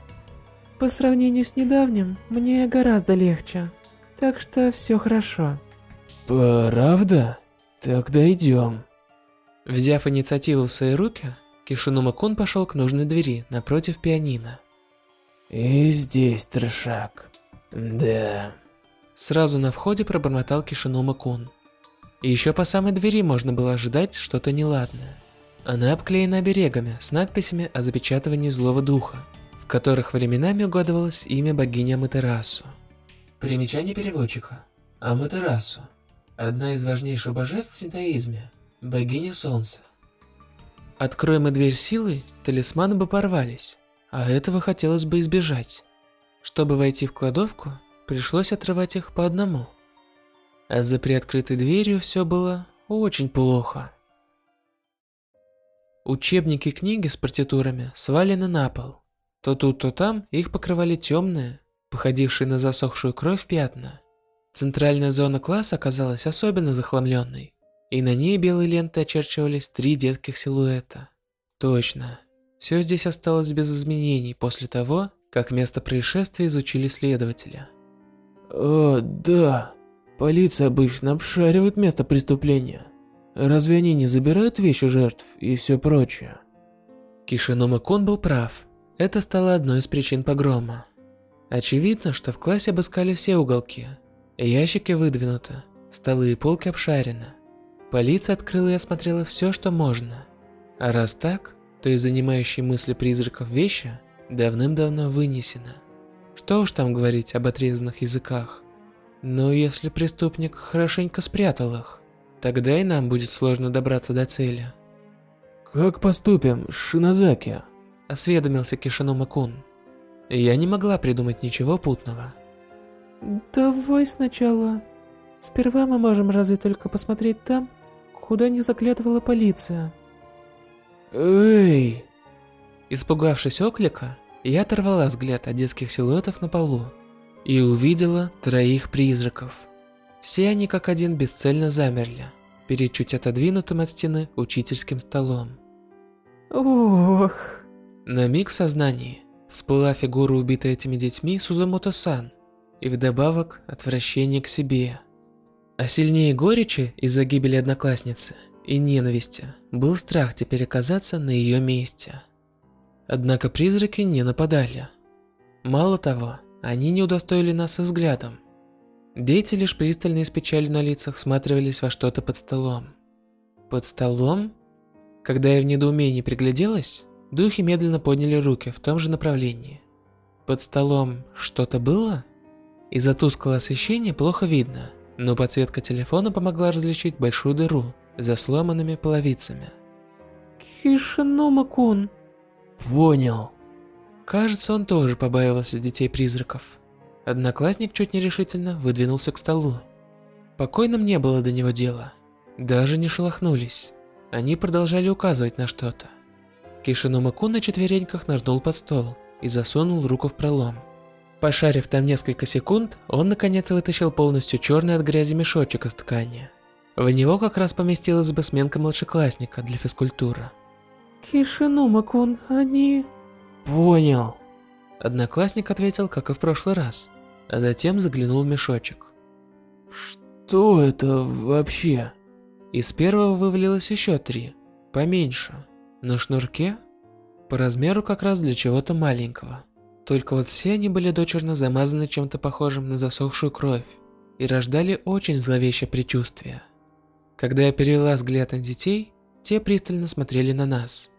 По сравнению с недавним, мне гораздо легче. Так что все хорошо. Правда? Тогда идем. Взяв инициативу в свои руки, Кишинума Кун пошел к нужной двери напротив пианино. И здесь трешак. Да. Сразу на входе пробормотал Кишинума Кун. И еще по самой двери можно было ожидать что-то неладное. Она обклеена оберегами с надписями о запечатывании злого духа, в которых временами угадывалось имя богини Аматерасу. Примечание переводчика. Аматерасу. Одна из важнейших божеств в синтоизме. Богиня Солнца. Откроем мы дверь силой, талисманы бы порвались, а этого хотелось бы избежать. Чтобы войти в кладовку, пришлось отрывать их по одному. А за приоткрытой дверью все было очень плохо. Учебники и книги с партитурами свалены на пол. То тут, то там их покрывали темные, походившие на засохшую кровь пятна. Центральная зона класса оказалась особенно захламленной, и на ней белой лентой очерчивались три детских силуэта. Точно, все здесь осталось без изменений после того, как место происшествия изучили следователя. О, да. Полиция обычно обшаривает место преступления. Разве они не забирают вещи жертв и все прочее? Кишинума Кун был прав. Это стало одной из причин погрома. Очевидно, что в классе обыскали все уголки. Ящики выдвинуты, столы и полки обшарены. Полиция открыла и осмотрела все, что можно. А раз так, то и занимающие мысли призраков вещи давным-давно вынесены. Что уж там говорить об отрезанных языках. Но если преступник хорошенько спрятал их, тогда и нам будет сложно добраться до цели. Как поступим, Шинозаки? Осведомился Кишинума Кун. Я не могла придумать ничего путного. Давай сначала. Сперва мы можем разве только посмотреть там, куда не заглядывала полиция. Эй! Испугавшись оклика, я оторвала взгляд от детских силуэтов на полу и увидела троих призраков. Все они как один бесцельно замерли, перед чуть отодвинутым от стены учительским столом. Ох. На миг в сознании всплыла фигура убитой этими детьми Сузумото-сан, и вдобавок отвращение к себе. А сильнее горечи из-за гибели одноклассницы и ненависти был страх теперь оказаться на ее месте. Однако призраки не нападали. Мало того, они не удостоили нас взглядом. Дети лишь пристально и с печалью на лицах всматривались во что-то под столом. Под столом? Когда я в недоумении пригляделась, духи медленно подняли руки в том же направлении. Под столом что-то было? Из-за тусклого освещения плохо видно, но подсветка телефона помогла различить большую дыру за сломанными половицами. Кишинома-кун. Понял. Кажется, он тоже побаивался детей-призраков. Одноклассник чуть нерешительно выдвинулся к столу. Покойным не было до него дела. Даже не шелохнулись. Они продолжали указывать на что-то. Кишинума-кун на четвереньках нырнул под стол и засунул руку в пролом. Пошарив там несколько секунд, он наконец вытащил полностью черный от грязи мешочек из ткани. В него как раз поместилась бы сменка младшеклассника для физкультуры. Кишинома-кун, они... Понял. Одноклассник ответил, как и в прошлый раз, а затем заглянул в мешочек. Что это вообще? Из первого вывалилось еще три, поменьше, на шнурке, по размеру как раз для чего-то маленького. Только вот все они были дочерно замазаны чем-то похожим на засохшую кровь и рождали очень зловещее предчувствие. Когда я перевела взгляд на детей, те пристально смотрели на нас.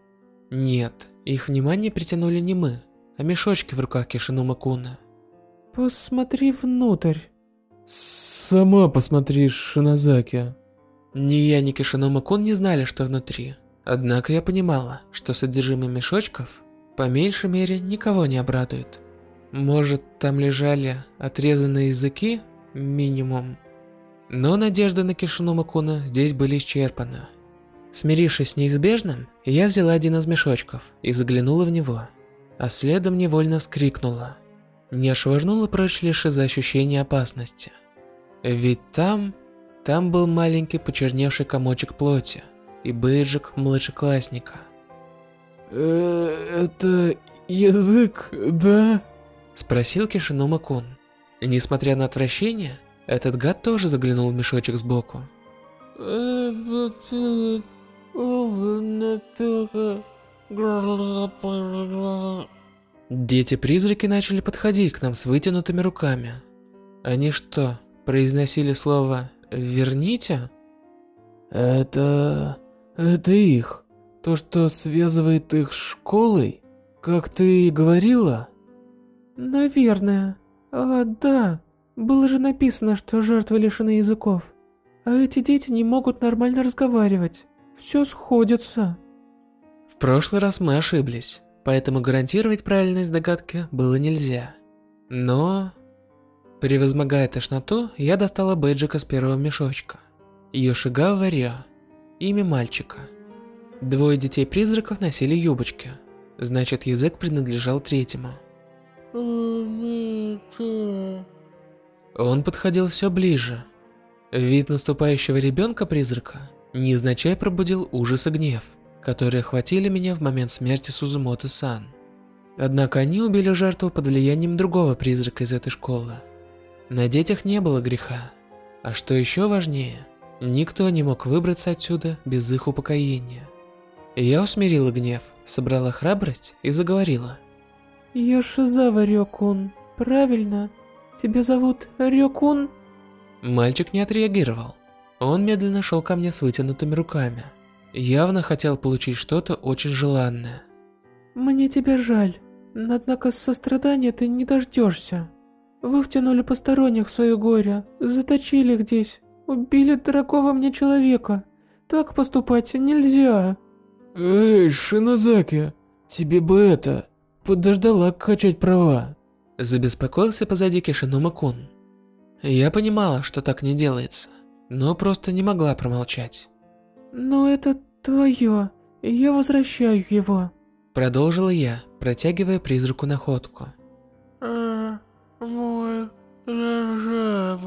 Нет, их внимание притянули не мы, а мешочки в руках Кишинума Куна. Посмотри внутрь. Сама посмотри, Шинозаки. Ни я, ни Кишинума Кун не знали, что внутри. Однако я понимала, что содержимое мешочков, по меньшей мере, никого не обрадует. Может, там лежали отрезанные языки? Минимум. Но надежды на Кишинума Куна здесь были исчерпаны. Смирившись с неизбежным, я взяла один из мешочков и заглянула в него, а следом невольно вскрикнула. Не ошвырнула прочь лишь из-за ощущения опасности. Ведь там, там был маленький почерневший комочек плоти и бейджик младшеклассника. Э, это язык, да? Спросил Кишинума Кун. Несмотря на отвращение, этот гад тоже заглянул в мешочек сбоку. Дети-призраки начали подходить к нам с вытянутыми руками. Они что, произносили слово «верните»? Это... это их. То, что связывает их с школой? Как ты и говорила? Наверное. А, да. Было же написано, что жертвы лишены языков. А эти дети не могут нормально разговаривать. Все сходится. В прошлый раз мы ошиблись, поэтому гарантировать правильность догадки было нельзя. Но... Превозмогая тошноту, я достала бейджика с первого мешочка. Йошигава Рио. Имя мальчика. Двое детей-призраков носили юбочки. Значит, язык принадлежал третьему. Он подходил все ближе. Вид наступающего ребенка-призрака невзначай пробудил ужас и гнев, которые охватили меня в момент смерти Сузумото-сан. Однако они убили жертву под влиянием другого призрака из этой школы. На детях не было греха. А что еще важнее, никто не мог выбраться отсюда без их упокоения. Я усмирила гнев, собрала храбрость и заговорила. Йошизава Рёкун, правильно? Тебя зовут Рёкун? Мальчик не отреагировал. Он медленно шел ко мне с вытянутыми руками. Явно хотел получить что-то очень желанное. Мне тебя жаль, однако сострадания ты не дождешься. Вы втянули посторонних в свое горе, заточили их здесь, убили дорогого мне человека. Так поступать нельзя. Эй, Шинозаки, тебе бы это, подождала качать права. Забеспокоился позади Кишинума-кун. Я понимала, что так не делается, но просто не могла промолчать. Но это твое, я возвращаю его. Продолжила я, протягивая призраку находку. А, мой жив.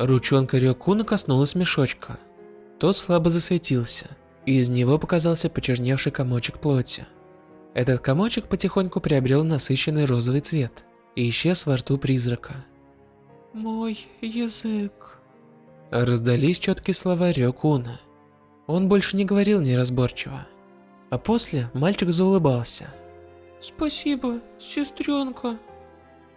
Ручонка Рёкуна коснулась мешочка. Тот слабо засветился, и из него показался почерневший комочек плоти. Этот комочек потихоньку приобрел насыщенный розовый цвет и исчез во рту призрака. Мой язык. Раздались четкие слова Рёкуна. Он больше не говорил неразборчиво. А после мальчик заулыбался. Спасибо, сестренка.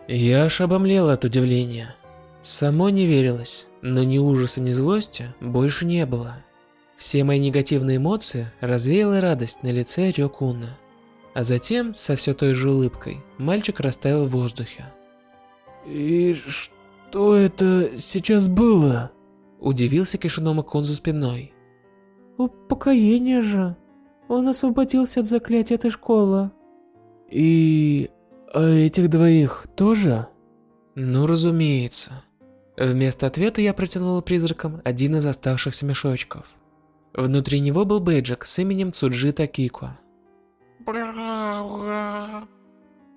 Я аж обомлел от удивления. Само не верилось, но ни ужаса, ни злости больше не было. Все мои негативные эмоции развеяла радость на лице Рёкуна. А затем, со все той же улыбкой, мальчик растаял в воздухе. И что это сейчас было? Удивился Кишинома Кун за спиной. Упокоение же. Он освободился от заклятия этой школы. И... а этих двоих тоже? Ну, разумеется. Вместо ответа я протянул призракам один из оставшихся мешочков. Внутри него был бейджик с именем Цуджи Такико.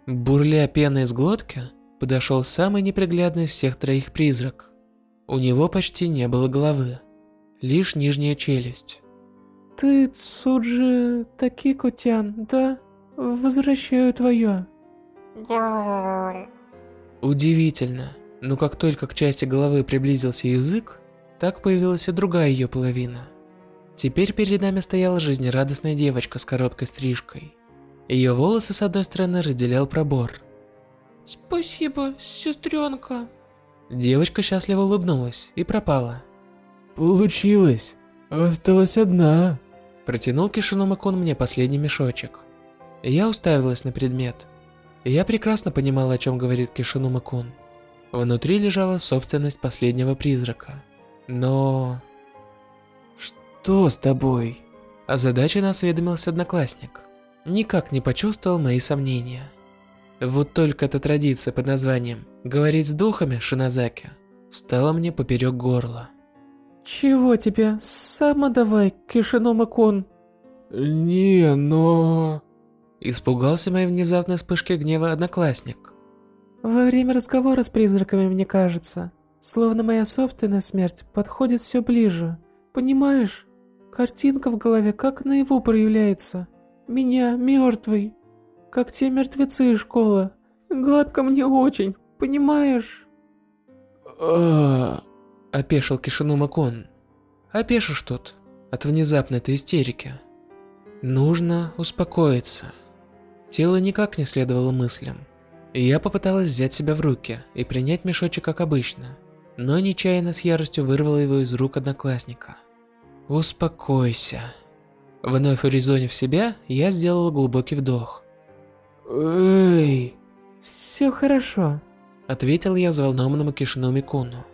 Бурля пены из глотки, подошел самый неприглядный из всех троих призрак. У него почти не было головы, лишь нижняя челюсть. Ты Цуджи Такико-тян, да? Возвращаю твое. Удивительно, но как только к части головы приблизился язык, так появилась и другая ее половина. Теперь перед нами стояла жизнерадостная девочка с короткой стрижкой. Ее волосы с одной стороны разделял пробор. Спасибо, сестренка. Девочка счастливо улыбнулась и пропала. Получилось. Осталась одна. Протянул Кишиномакон мне последний мешочек. Я уставилась на предмет. Я прекрасно понимала, о чем говорит Кишиномакон. Внутри лежала собственность последнего призрака. Но... Что с тобой? Озадаченно осведомился одноклассник. Никак не почувствовал мои сомнения. Вот только эта традиция под названием «говорить с духами» Шиназаки стала мне поперек горла. Чего тебе? Сама давай, Кишинома-кун. Не, но... Испугался моей внезапной вспышки гнева одноклассник. Во время разговора с призраками, мне кажется, словно моя собственная смерть подходит все ближе. Понимаешь? Картинка в голове как наяву проявляется. Меня, мертвый. Как те мертвецы из школы. Гадко мне очень, понимаешь? А, Опешил Кишинума Кон. Опешишь тут от внезапной этой истерики. Нужно успокоиться. Тело никак не следовало мыслям. Я попыталась взять себя в руки и принять мешочек как обычно, но нечаянно с яростью вырвала его из рук одноклассника. Успокойся. Вновь урезонив себя, я сделала глубокий вдох. Эй, Все хорошо. Ответил я взволнованному Кишинуми Куну.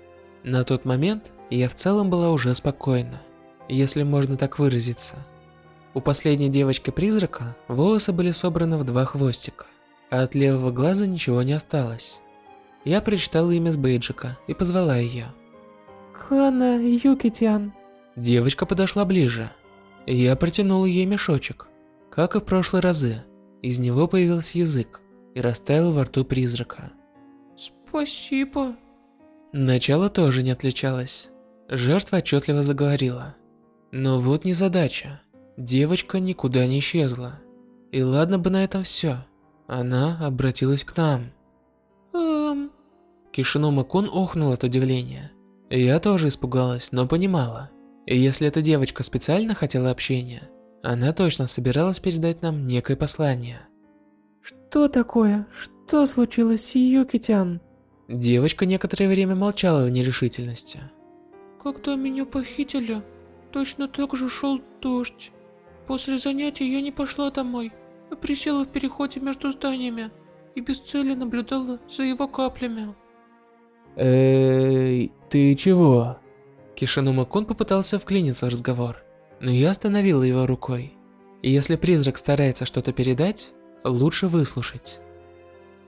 На тот момент я в целом была уже спокойна, если можно так выразиться. У последней девочки-призрака волосы были собраны в два хвостика, а от левого глаза ничего не осталось. Я прочитала имя с бейджика и позвала ее. Кана Юкитян. Девочка подошла ближе. Я протянул ей мешочек. Как и в прошлые разы, из него появился язык и растаял во рту призрака. Спасибо. Начало тоже не отличалось. Жертва отчетливо заговорила. Но вот незадача. Девочка никуда не исчезла. И ладно бы на этом все. Она обратилась к нам. Эм... Кишинума Кун охнул от удивления. Я тоже испугалась, но понимала. И если эта девочка специально хотела общения, она точно собиралась передать нам некое послание. Что такое? Что случилось, Юкитян? Девочка некоторое время молчала в нерешительности. Когда меня похитили, точно так же шел дождь. После занятия я не пошла домой, а присела в переходе между зданиями и без цели наблюдала за его каплями. эй, ты чего? Кишинума Кун попытался вклиниться в разговор, но я остановила его рукой. И если призрак старается что-то передать, лучше выслушать.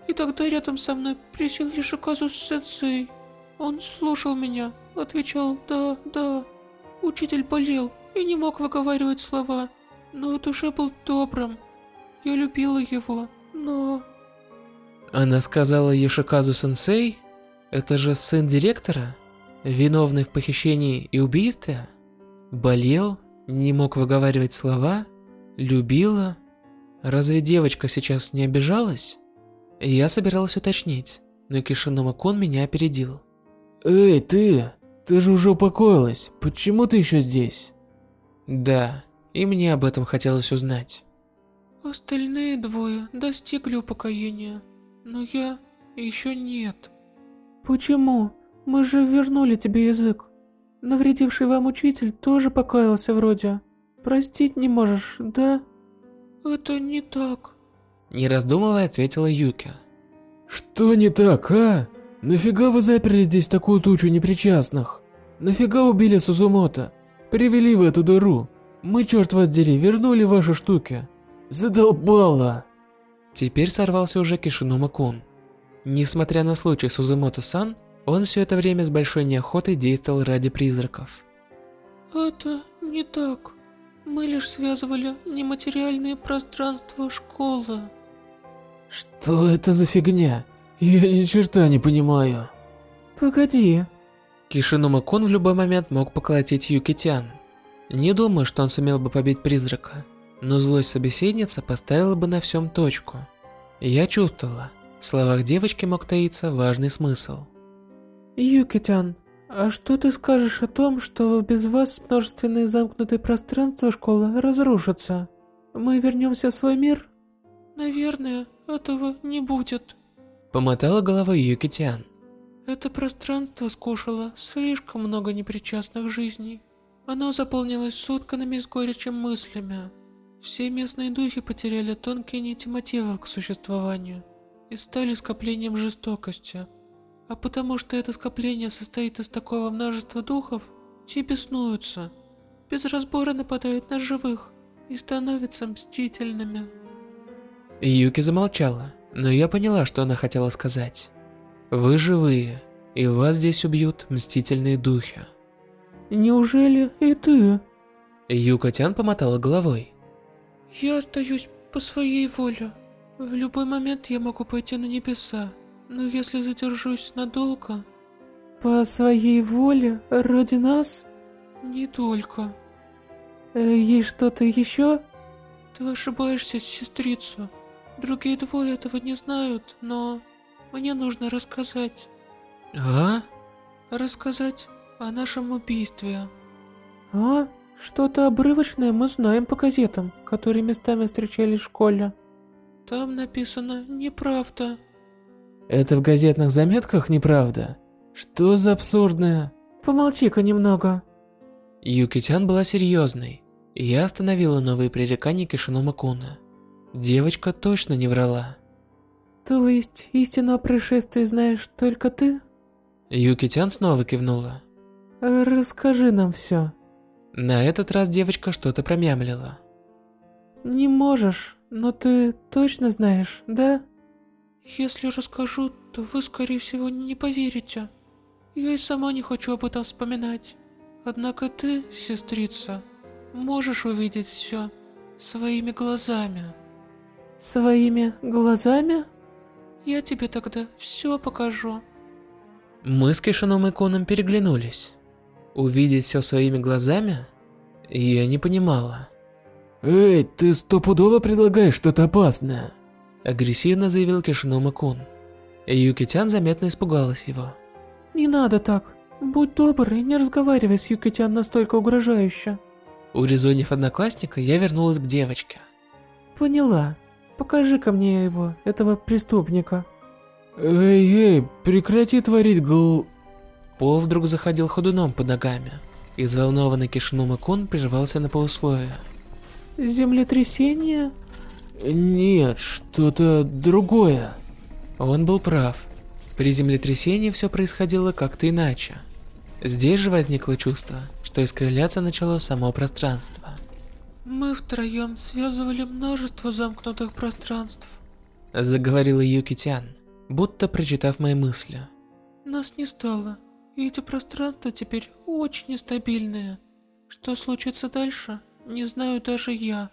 И тогда рядом со мной присел Ешиказу сенсей. Он слушал меня, отвечал «да, да». Учитель болел и не мог выговаривать слова, но в душе был добрым. Я любила его, но... Она сказала Ешиказу сенсей? Это же сын директора? Виновный в похищении и убийстве? Болел? Не мог выговаривать слова? Любила? Разве девочка сейчас не обижалась? Я собиралась уточнить, но Кишинома-кун меня опередил. Эй, ты! Ты же уже упокоилась. Почему ты еще здесь? Да, и мне об этом хотелось узнать. Остальные двое достигли упокоения, но я еще нет. Почему? Мы же вернули тебе язык. Навредивший вам учитель тоже покаялся вроде. Простить не можешь, да? Это не так. Не раздумывая, ответила Юки. Что не так, а? Нафига вы заперли здесь такую тучу непричастных? Нафига убили Сузумото? Привели в эту дыру? Мы, черт вас дери, вернули ваши штуки. Задолбало. Теперь сорвался уже Кишинума-кун. Несмотря на случай Сузумото-сан, он все это время с большой неохотой действовал ради призраков. Это не так. Мы лишь связывали нематериальные пространства школы. Что это за фигня? Я ни черта не понимаю. Погоди. Кишинума-кун в любой момент мог поколотить Юкитян. Не думаю, что он сумел бы побить призрака, но злость собеседницы поставила бы на всем точку. Я чувствовала, в словах девочки мог таиться важный смысл. Юкитян, а что ты скажешь о том, что без вас множественные замкнутые пространства школы разрушатся? Мы вернемся в свой мир? Наверное, этого не будет. Помотала головой Юкитян. Это пространство скушало слишком много непричастных жизней. Оно заполнилось сотканными с горечью мыслями. Все местные духи потеряли тонкие нити мотивов к существованию и стали скоплением жестокости. А потому что это скопление состоит из такого множества духов, те беснуются, без разбора нападают на живых и становятся мстительными. Юки замолчала, но я поняла, что она хотела сказать. Вы живые, и вас здесь убьют мстительные духи. Неужели и ты? Юкотян помотала головой. Я остаюсь по своей воле. В любой момент я могу пойти на небеса, но если задержусь надолго... По своей воле? Ради нас? Не только. Э, есть что-то еще? Ты ошибаешься, сестрица. Другие двое этого не знают, но... Мне нужно рассказать. А? Рассказать о нашем убийстве. А? Что-то обрывочное мы знаем по газетам, которые местами встречались в школе. Там написано неправда. Это в газетных заметках неправда? Что за абсурдное? Помолчи-ка немного. Юкитян была серьезной, и я остановила новые пререкания Кишинума Куна. Девочка точно не врала. То есть истину о происшествии знаешь только ты? Юкитян снова кивнула. Расскажи нам все. На этот раз девочка что-то промямлила. Не можешь, но ты точно знаешь, да? Если расскажу, то вы, скорее всего, не поверите. Я и сама не хочу об этом вспоминать. Однако ты, сестрица, можешь увидеть все своими глазами. Своими глазами? Я тебе тогда все покажу. Мы с Кишином и Коном переглянулись. Увидеть все своими глазами? Я не понимала. Эй, ты стопудово предлагаешь что-то опасное? Агрессивно заявил Кишинома Кун. Юкитян заметно испугалась его. Не надо так. Будь добр и не разговаривай с Юкитян настолько угрожающе. Урезонив одноклассника, я вернулась к девочке. Поняла. Покажи-ка мне его, этого преступника. Эй, эй, прекрати творить гл... Пол вдруг заходил ходуном под ногами. и Взволнованный Кишинума Кун прервался на полусловие. Землетрясение? Нет, что-то другое. Он был прав. При землетрясении все происходило как-то иначе. Здесь же возникло чувство, что искривляться начало само пространство. Мы втроем связывали множество замкнутых пространств. Заговорила Юкитян, будто прочитав мои мысли. Нас не стало, и эти пространства теперь очень нестабильные. Что случится дальше, не знаю даже я.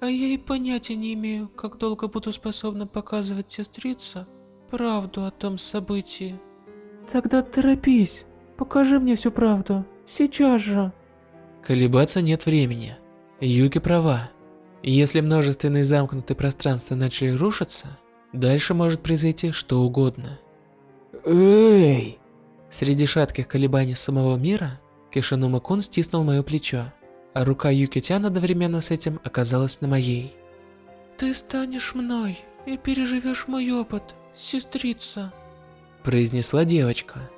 А я и понятия не имею, как долго буду способна показывать сестрице правду о том событии. Тогда торопись. Покажи мне всю правду. Сейчас же. Колебаться нет времени. Юки права. Если множественные замкнутые пространства начали рушиться, дальше может произойти что угодно. Эй! Среди шатких колебаний самого мира, Кишинума Кун стиснул мое плечо, а рука Юкитян одновременно с этим оказалась на моей. Ты станешь мной и переживешь мой опыт, сестрица. Произнесла девочка.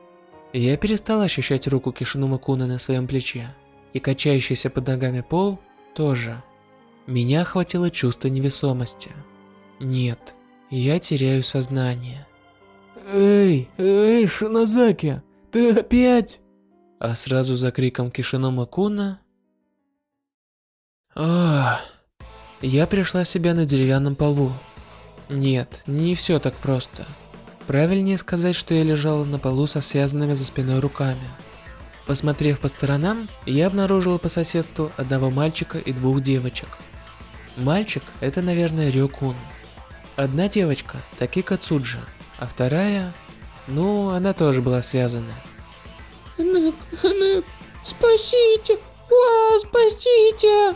Я перестал ощущать руку Кишинума Куна на своем плече, и качающийся под ногами пол тоже. Меня охватило чувство невесомости. Нет, я теряю сознание. Эй, эй, Шинозаки, ты опять? А сразу за криком Кишинома Куна... Я пришла себя на деревянном полу. Нет, не все так просто. Правильнее сказать, что я лежала на полу со связанными за спиной руками. Посмотрев по сторонам, я обнаружила по соседству одного мальчика и двух девочек. Мальчик – это, наверное, Рёкун. Одна девочка – Такика Цуджи, а вторая... Ну, она тоже была связана. Хнык, хнык, спасите! Ва, спасите!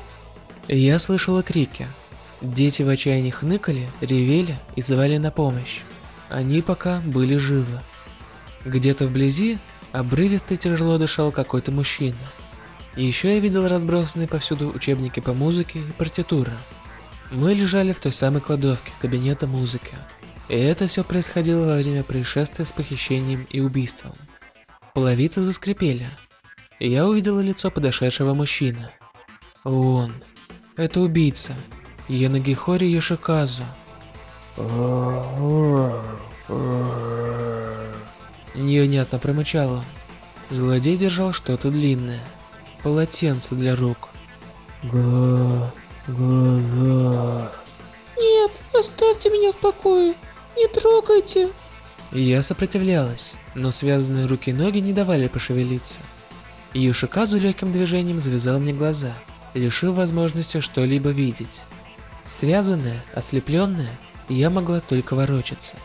Я слышала крики. Дети в отчаянии хныкали, ревели и звали на помощь. Они пока были живы. Где-то вблизи обрывисто тяжело дышал какой-то мужчина. Еще я видел разбросанные повсюду учебники по музыке и партитуры. Мы лежали в той самой кладовке кабинета музыки. И это все происходило во время происшествия с похищением и убийством. Половицы заскрипели. Я увидела лицо подошедшего мужчины. Он. Это убийца. Янагихори Йошиказу. Невнятно промычал он. Злодей держал что-то длинное. Полотенце для рук. Гла... глаза... Нет, оставьте меня в покое. Не трогайте. Я сопротивлялась, но связанные руки и ноги не давали пошевелиться. Юшиказу легким движением завязал мне глаза, лишив возможности что-либо видеть. Связанная, ослепленная, я могла только ворочаться.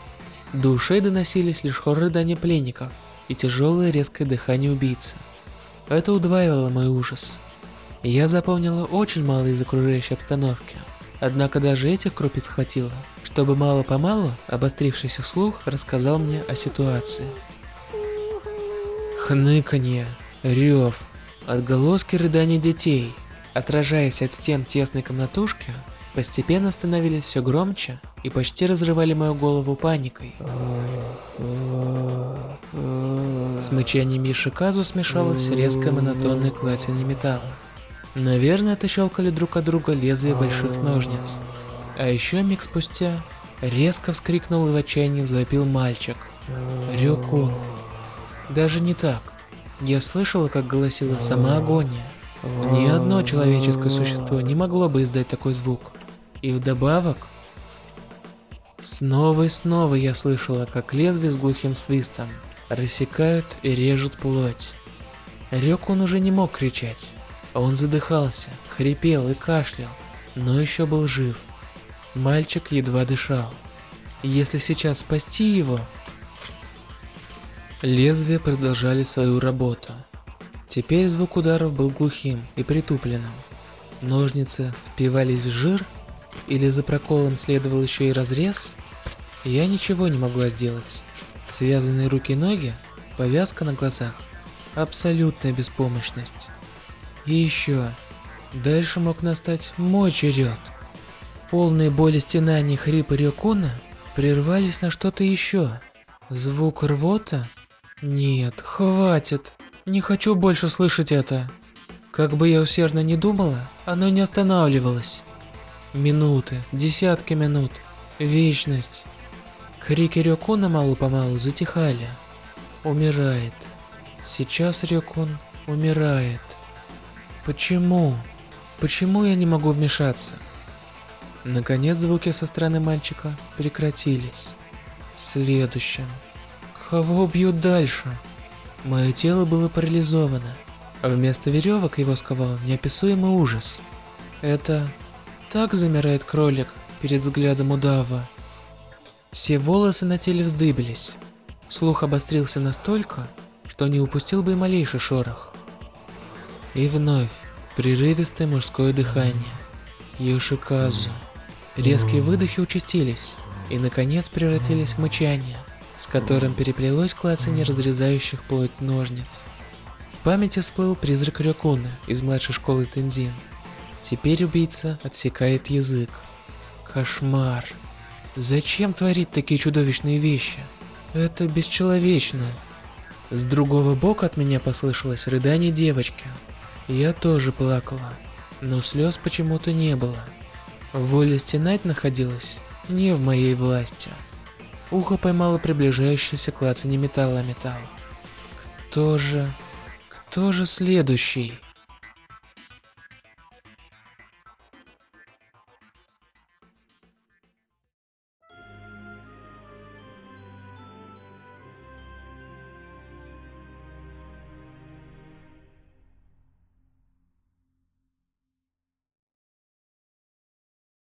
До ушей доносились лишь хор рыдания пленников и тяжелое резкое дыхание убийцы. Это удваивало мой ужас. Я запомнила очень мало из окружающей обстановки, однако даже этих крупиц хватило, чтобы мало-помалу обострившийся слух рассказал мне о ситуации. Хныканье, рев, отголоски рыданий детей, отражаясь от стен тесной комнатушки, постепенно становились все громче и почти разрывали мою голову паникой. С мычанием Ишиказу смешалось резкое монотонное клацанье металла. Наверное, это щелкали друг от друга лезвия больших ножниц. А еще миг спустя резко вскрикнул и в отчаянии завопил мальчик. Рюкун. Даже не так. Я слышала, как голосила сама агония. Ни одно человеческое существо не могло бы издать такой звук. И вдобавок... Снова и снова я слышала, как лезвие с глухим свистом рассекают и режут плоть. Рёкун уже не мог кричать. Он задыхался, хрипел и кашлял, но еще был жив. Мальчик едва дышал. Если сейчас спасти его... Лезвия продолжали свою работу. Теперь звук ударов был глухим и притупленным. Ножницы впивались в жир, или за проколом следовал еще и разрез? Я ничего не могла сделать. Связанные руки и ноги, повязка на глазах, абсолютная беспомощность. И еще, дальше мог настать мой черед. Полные боли стенаний хрипы Рёкуна прервались на что-то еще. Звук рвота? Нет, хватит. Не хочу больше слышать это. Как бы я усердно не думала, оно не останавливалось. Минуты, десятки минут, вечность. Крики Рёкуна мало-помалу затихали. Умирает. Сейчас Рёкун умирает. Почему? Почему я не могу вмешаться? Наконец звуки со стороны мальчика прекратились. Следующим. Кого бьют дальше? Мое тело было парализовано, а вместо веревок его сковал неописуемый ужас. Это... Так замирает кролик перед взглядом удава. Все волосы на теле вздыбились. Слух обострился настолько, что не упустил бы и малейший шорох. И вновь прерывистое мужское дыхание. Йошиказу. Резкие выдохи участились и наконец превратились в мычание, с которым переплелось клацанье разрезающих плоть ножниц. В памяти всплыл призрак Рёкуна из младшей школы Тензин. Теперь убийца отсекает язык. Кошмар. Зачем творить такие чудовищные вещи? Это бесчеловечно. С другого бока от меня послышалось рыдание девочки. Я тоже плакала, но слез почему-то не было. Воля стенать находилась не в моей власти. Ухо поймало приближающееся клацанье металла металл. Кто же... кто же следующий?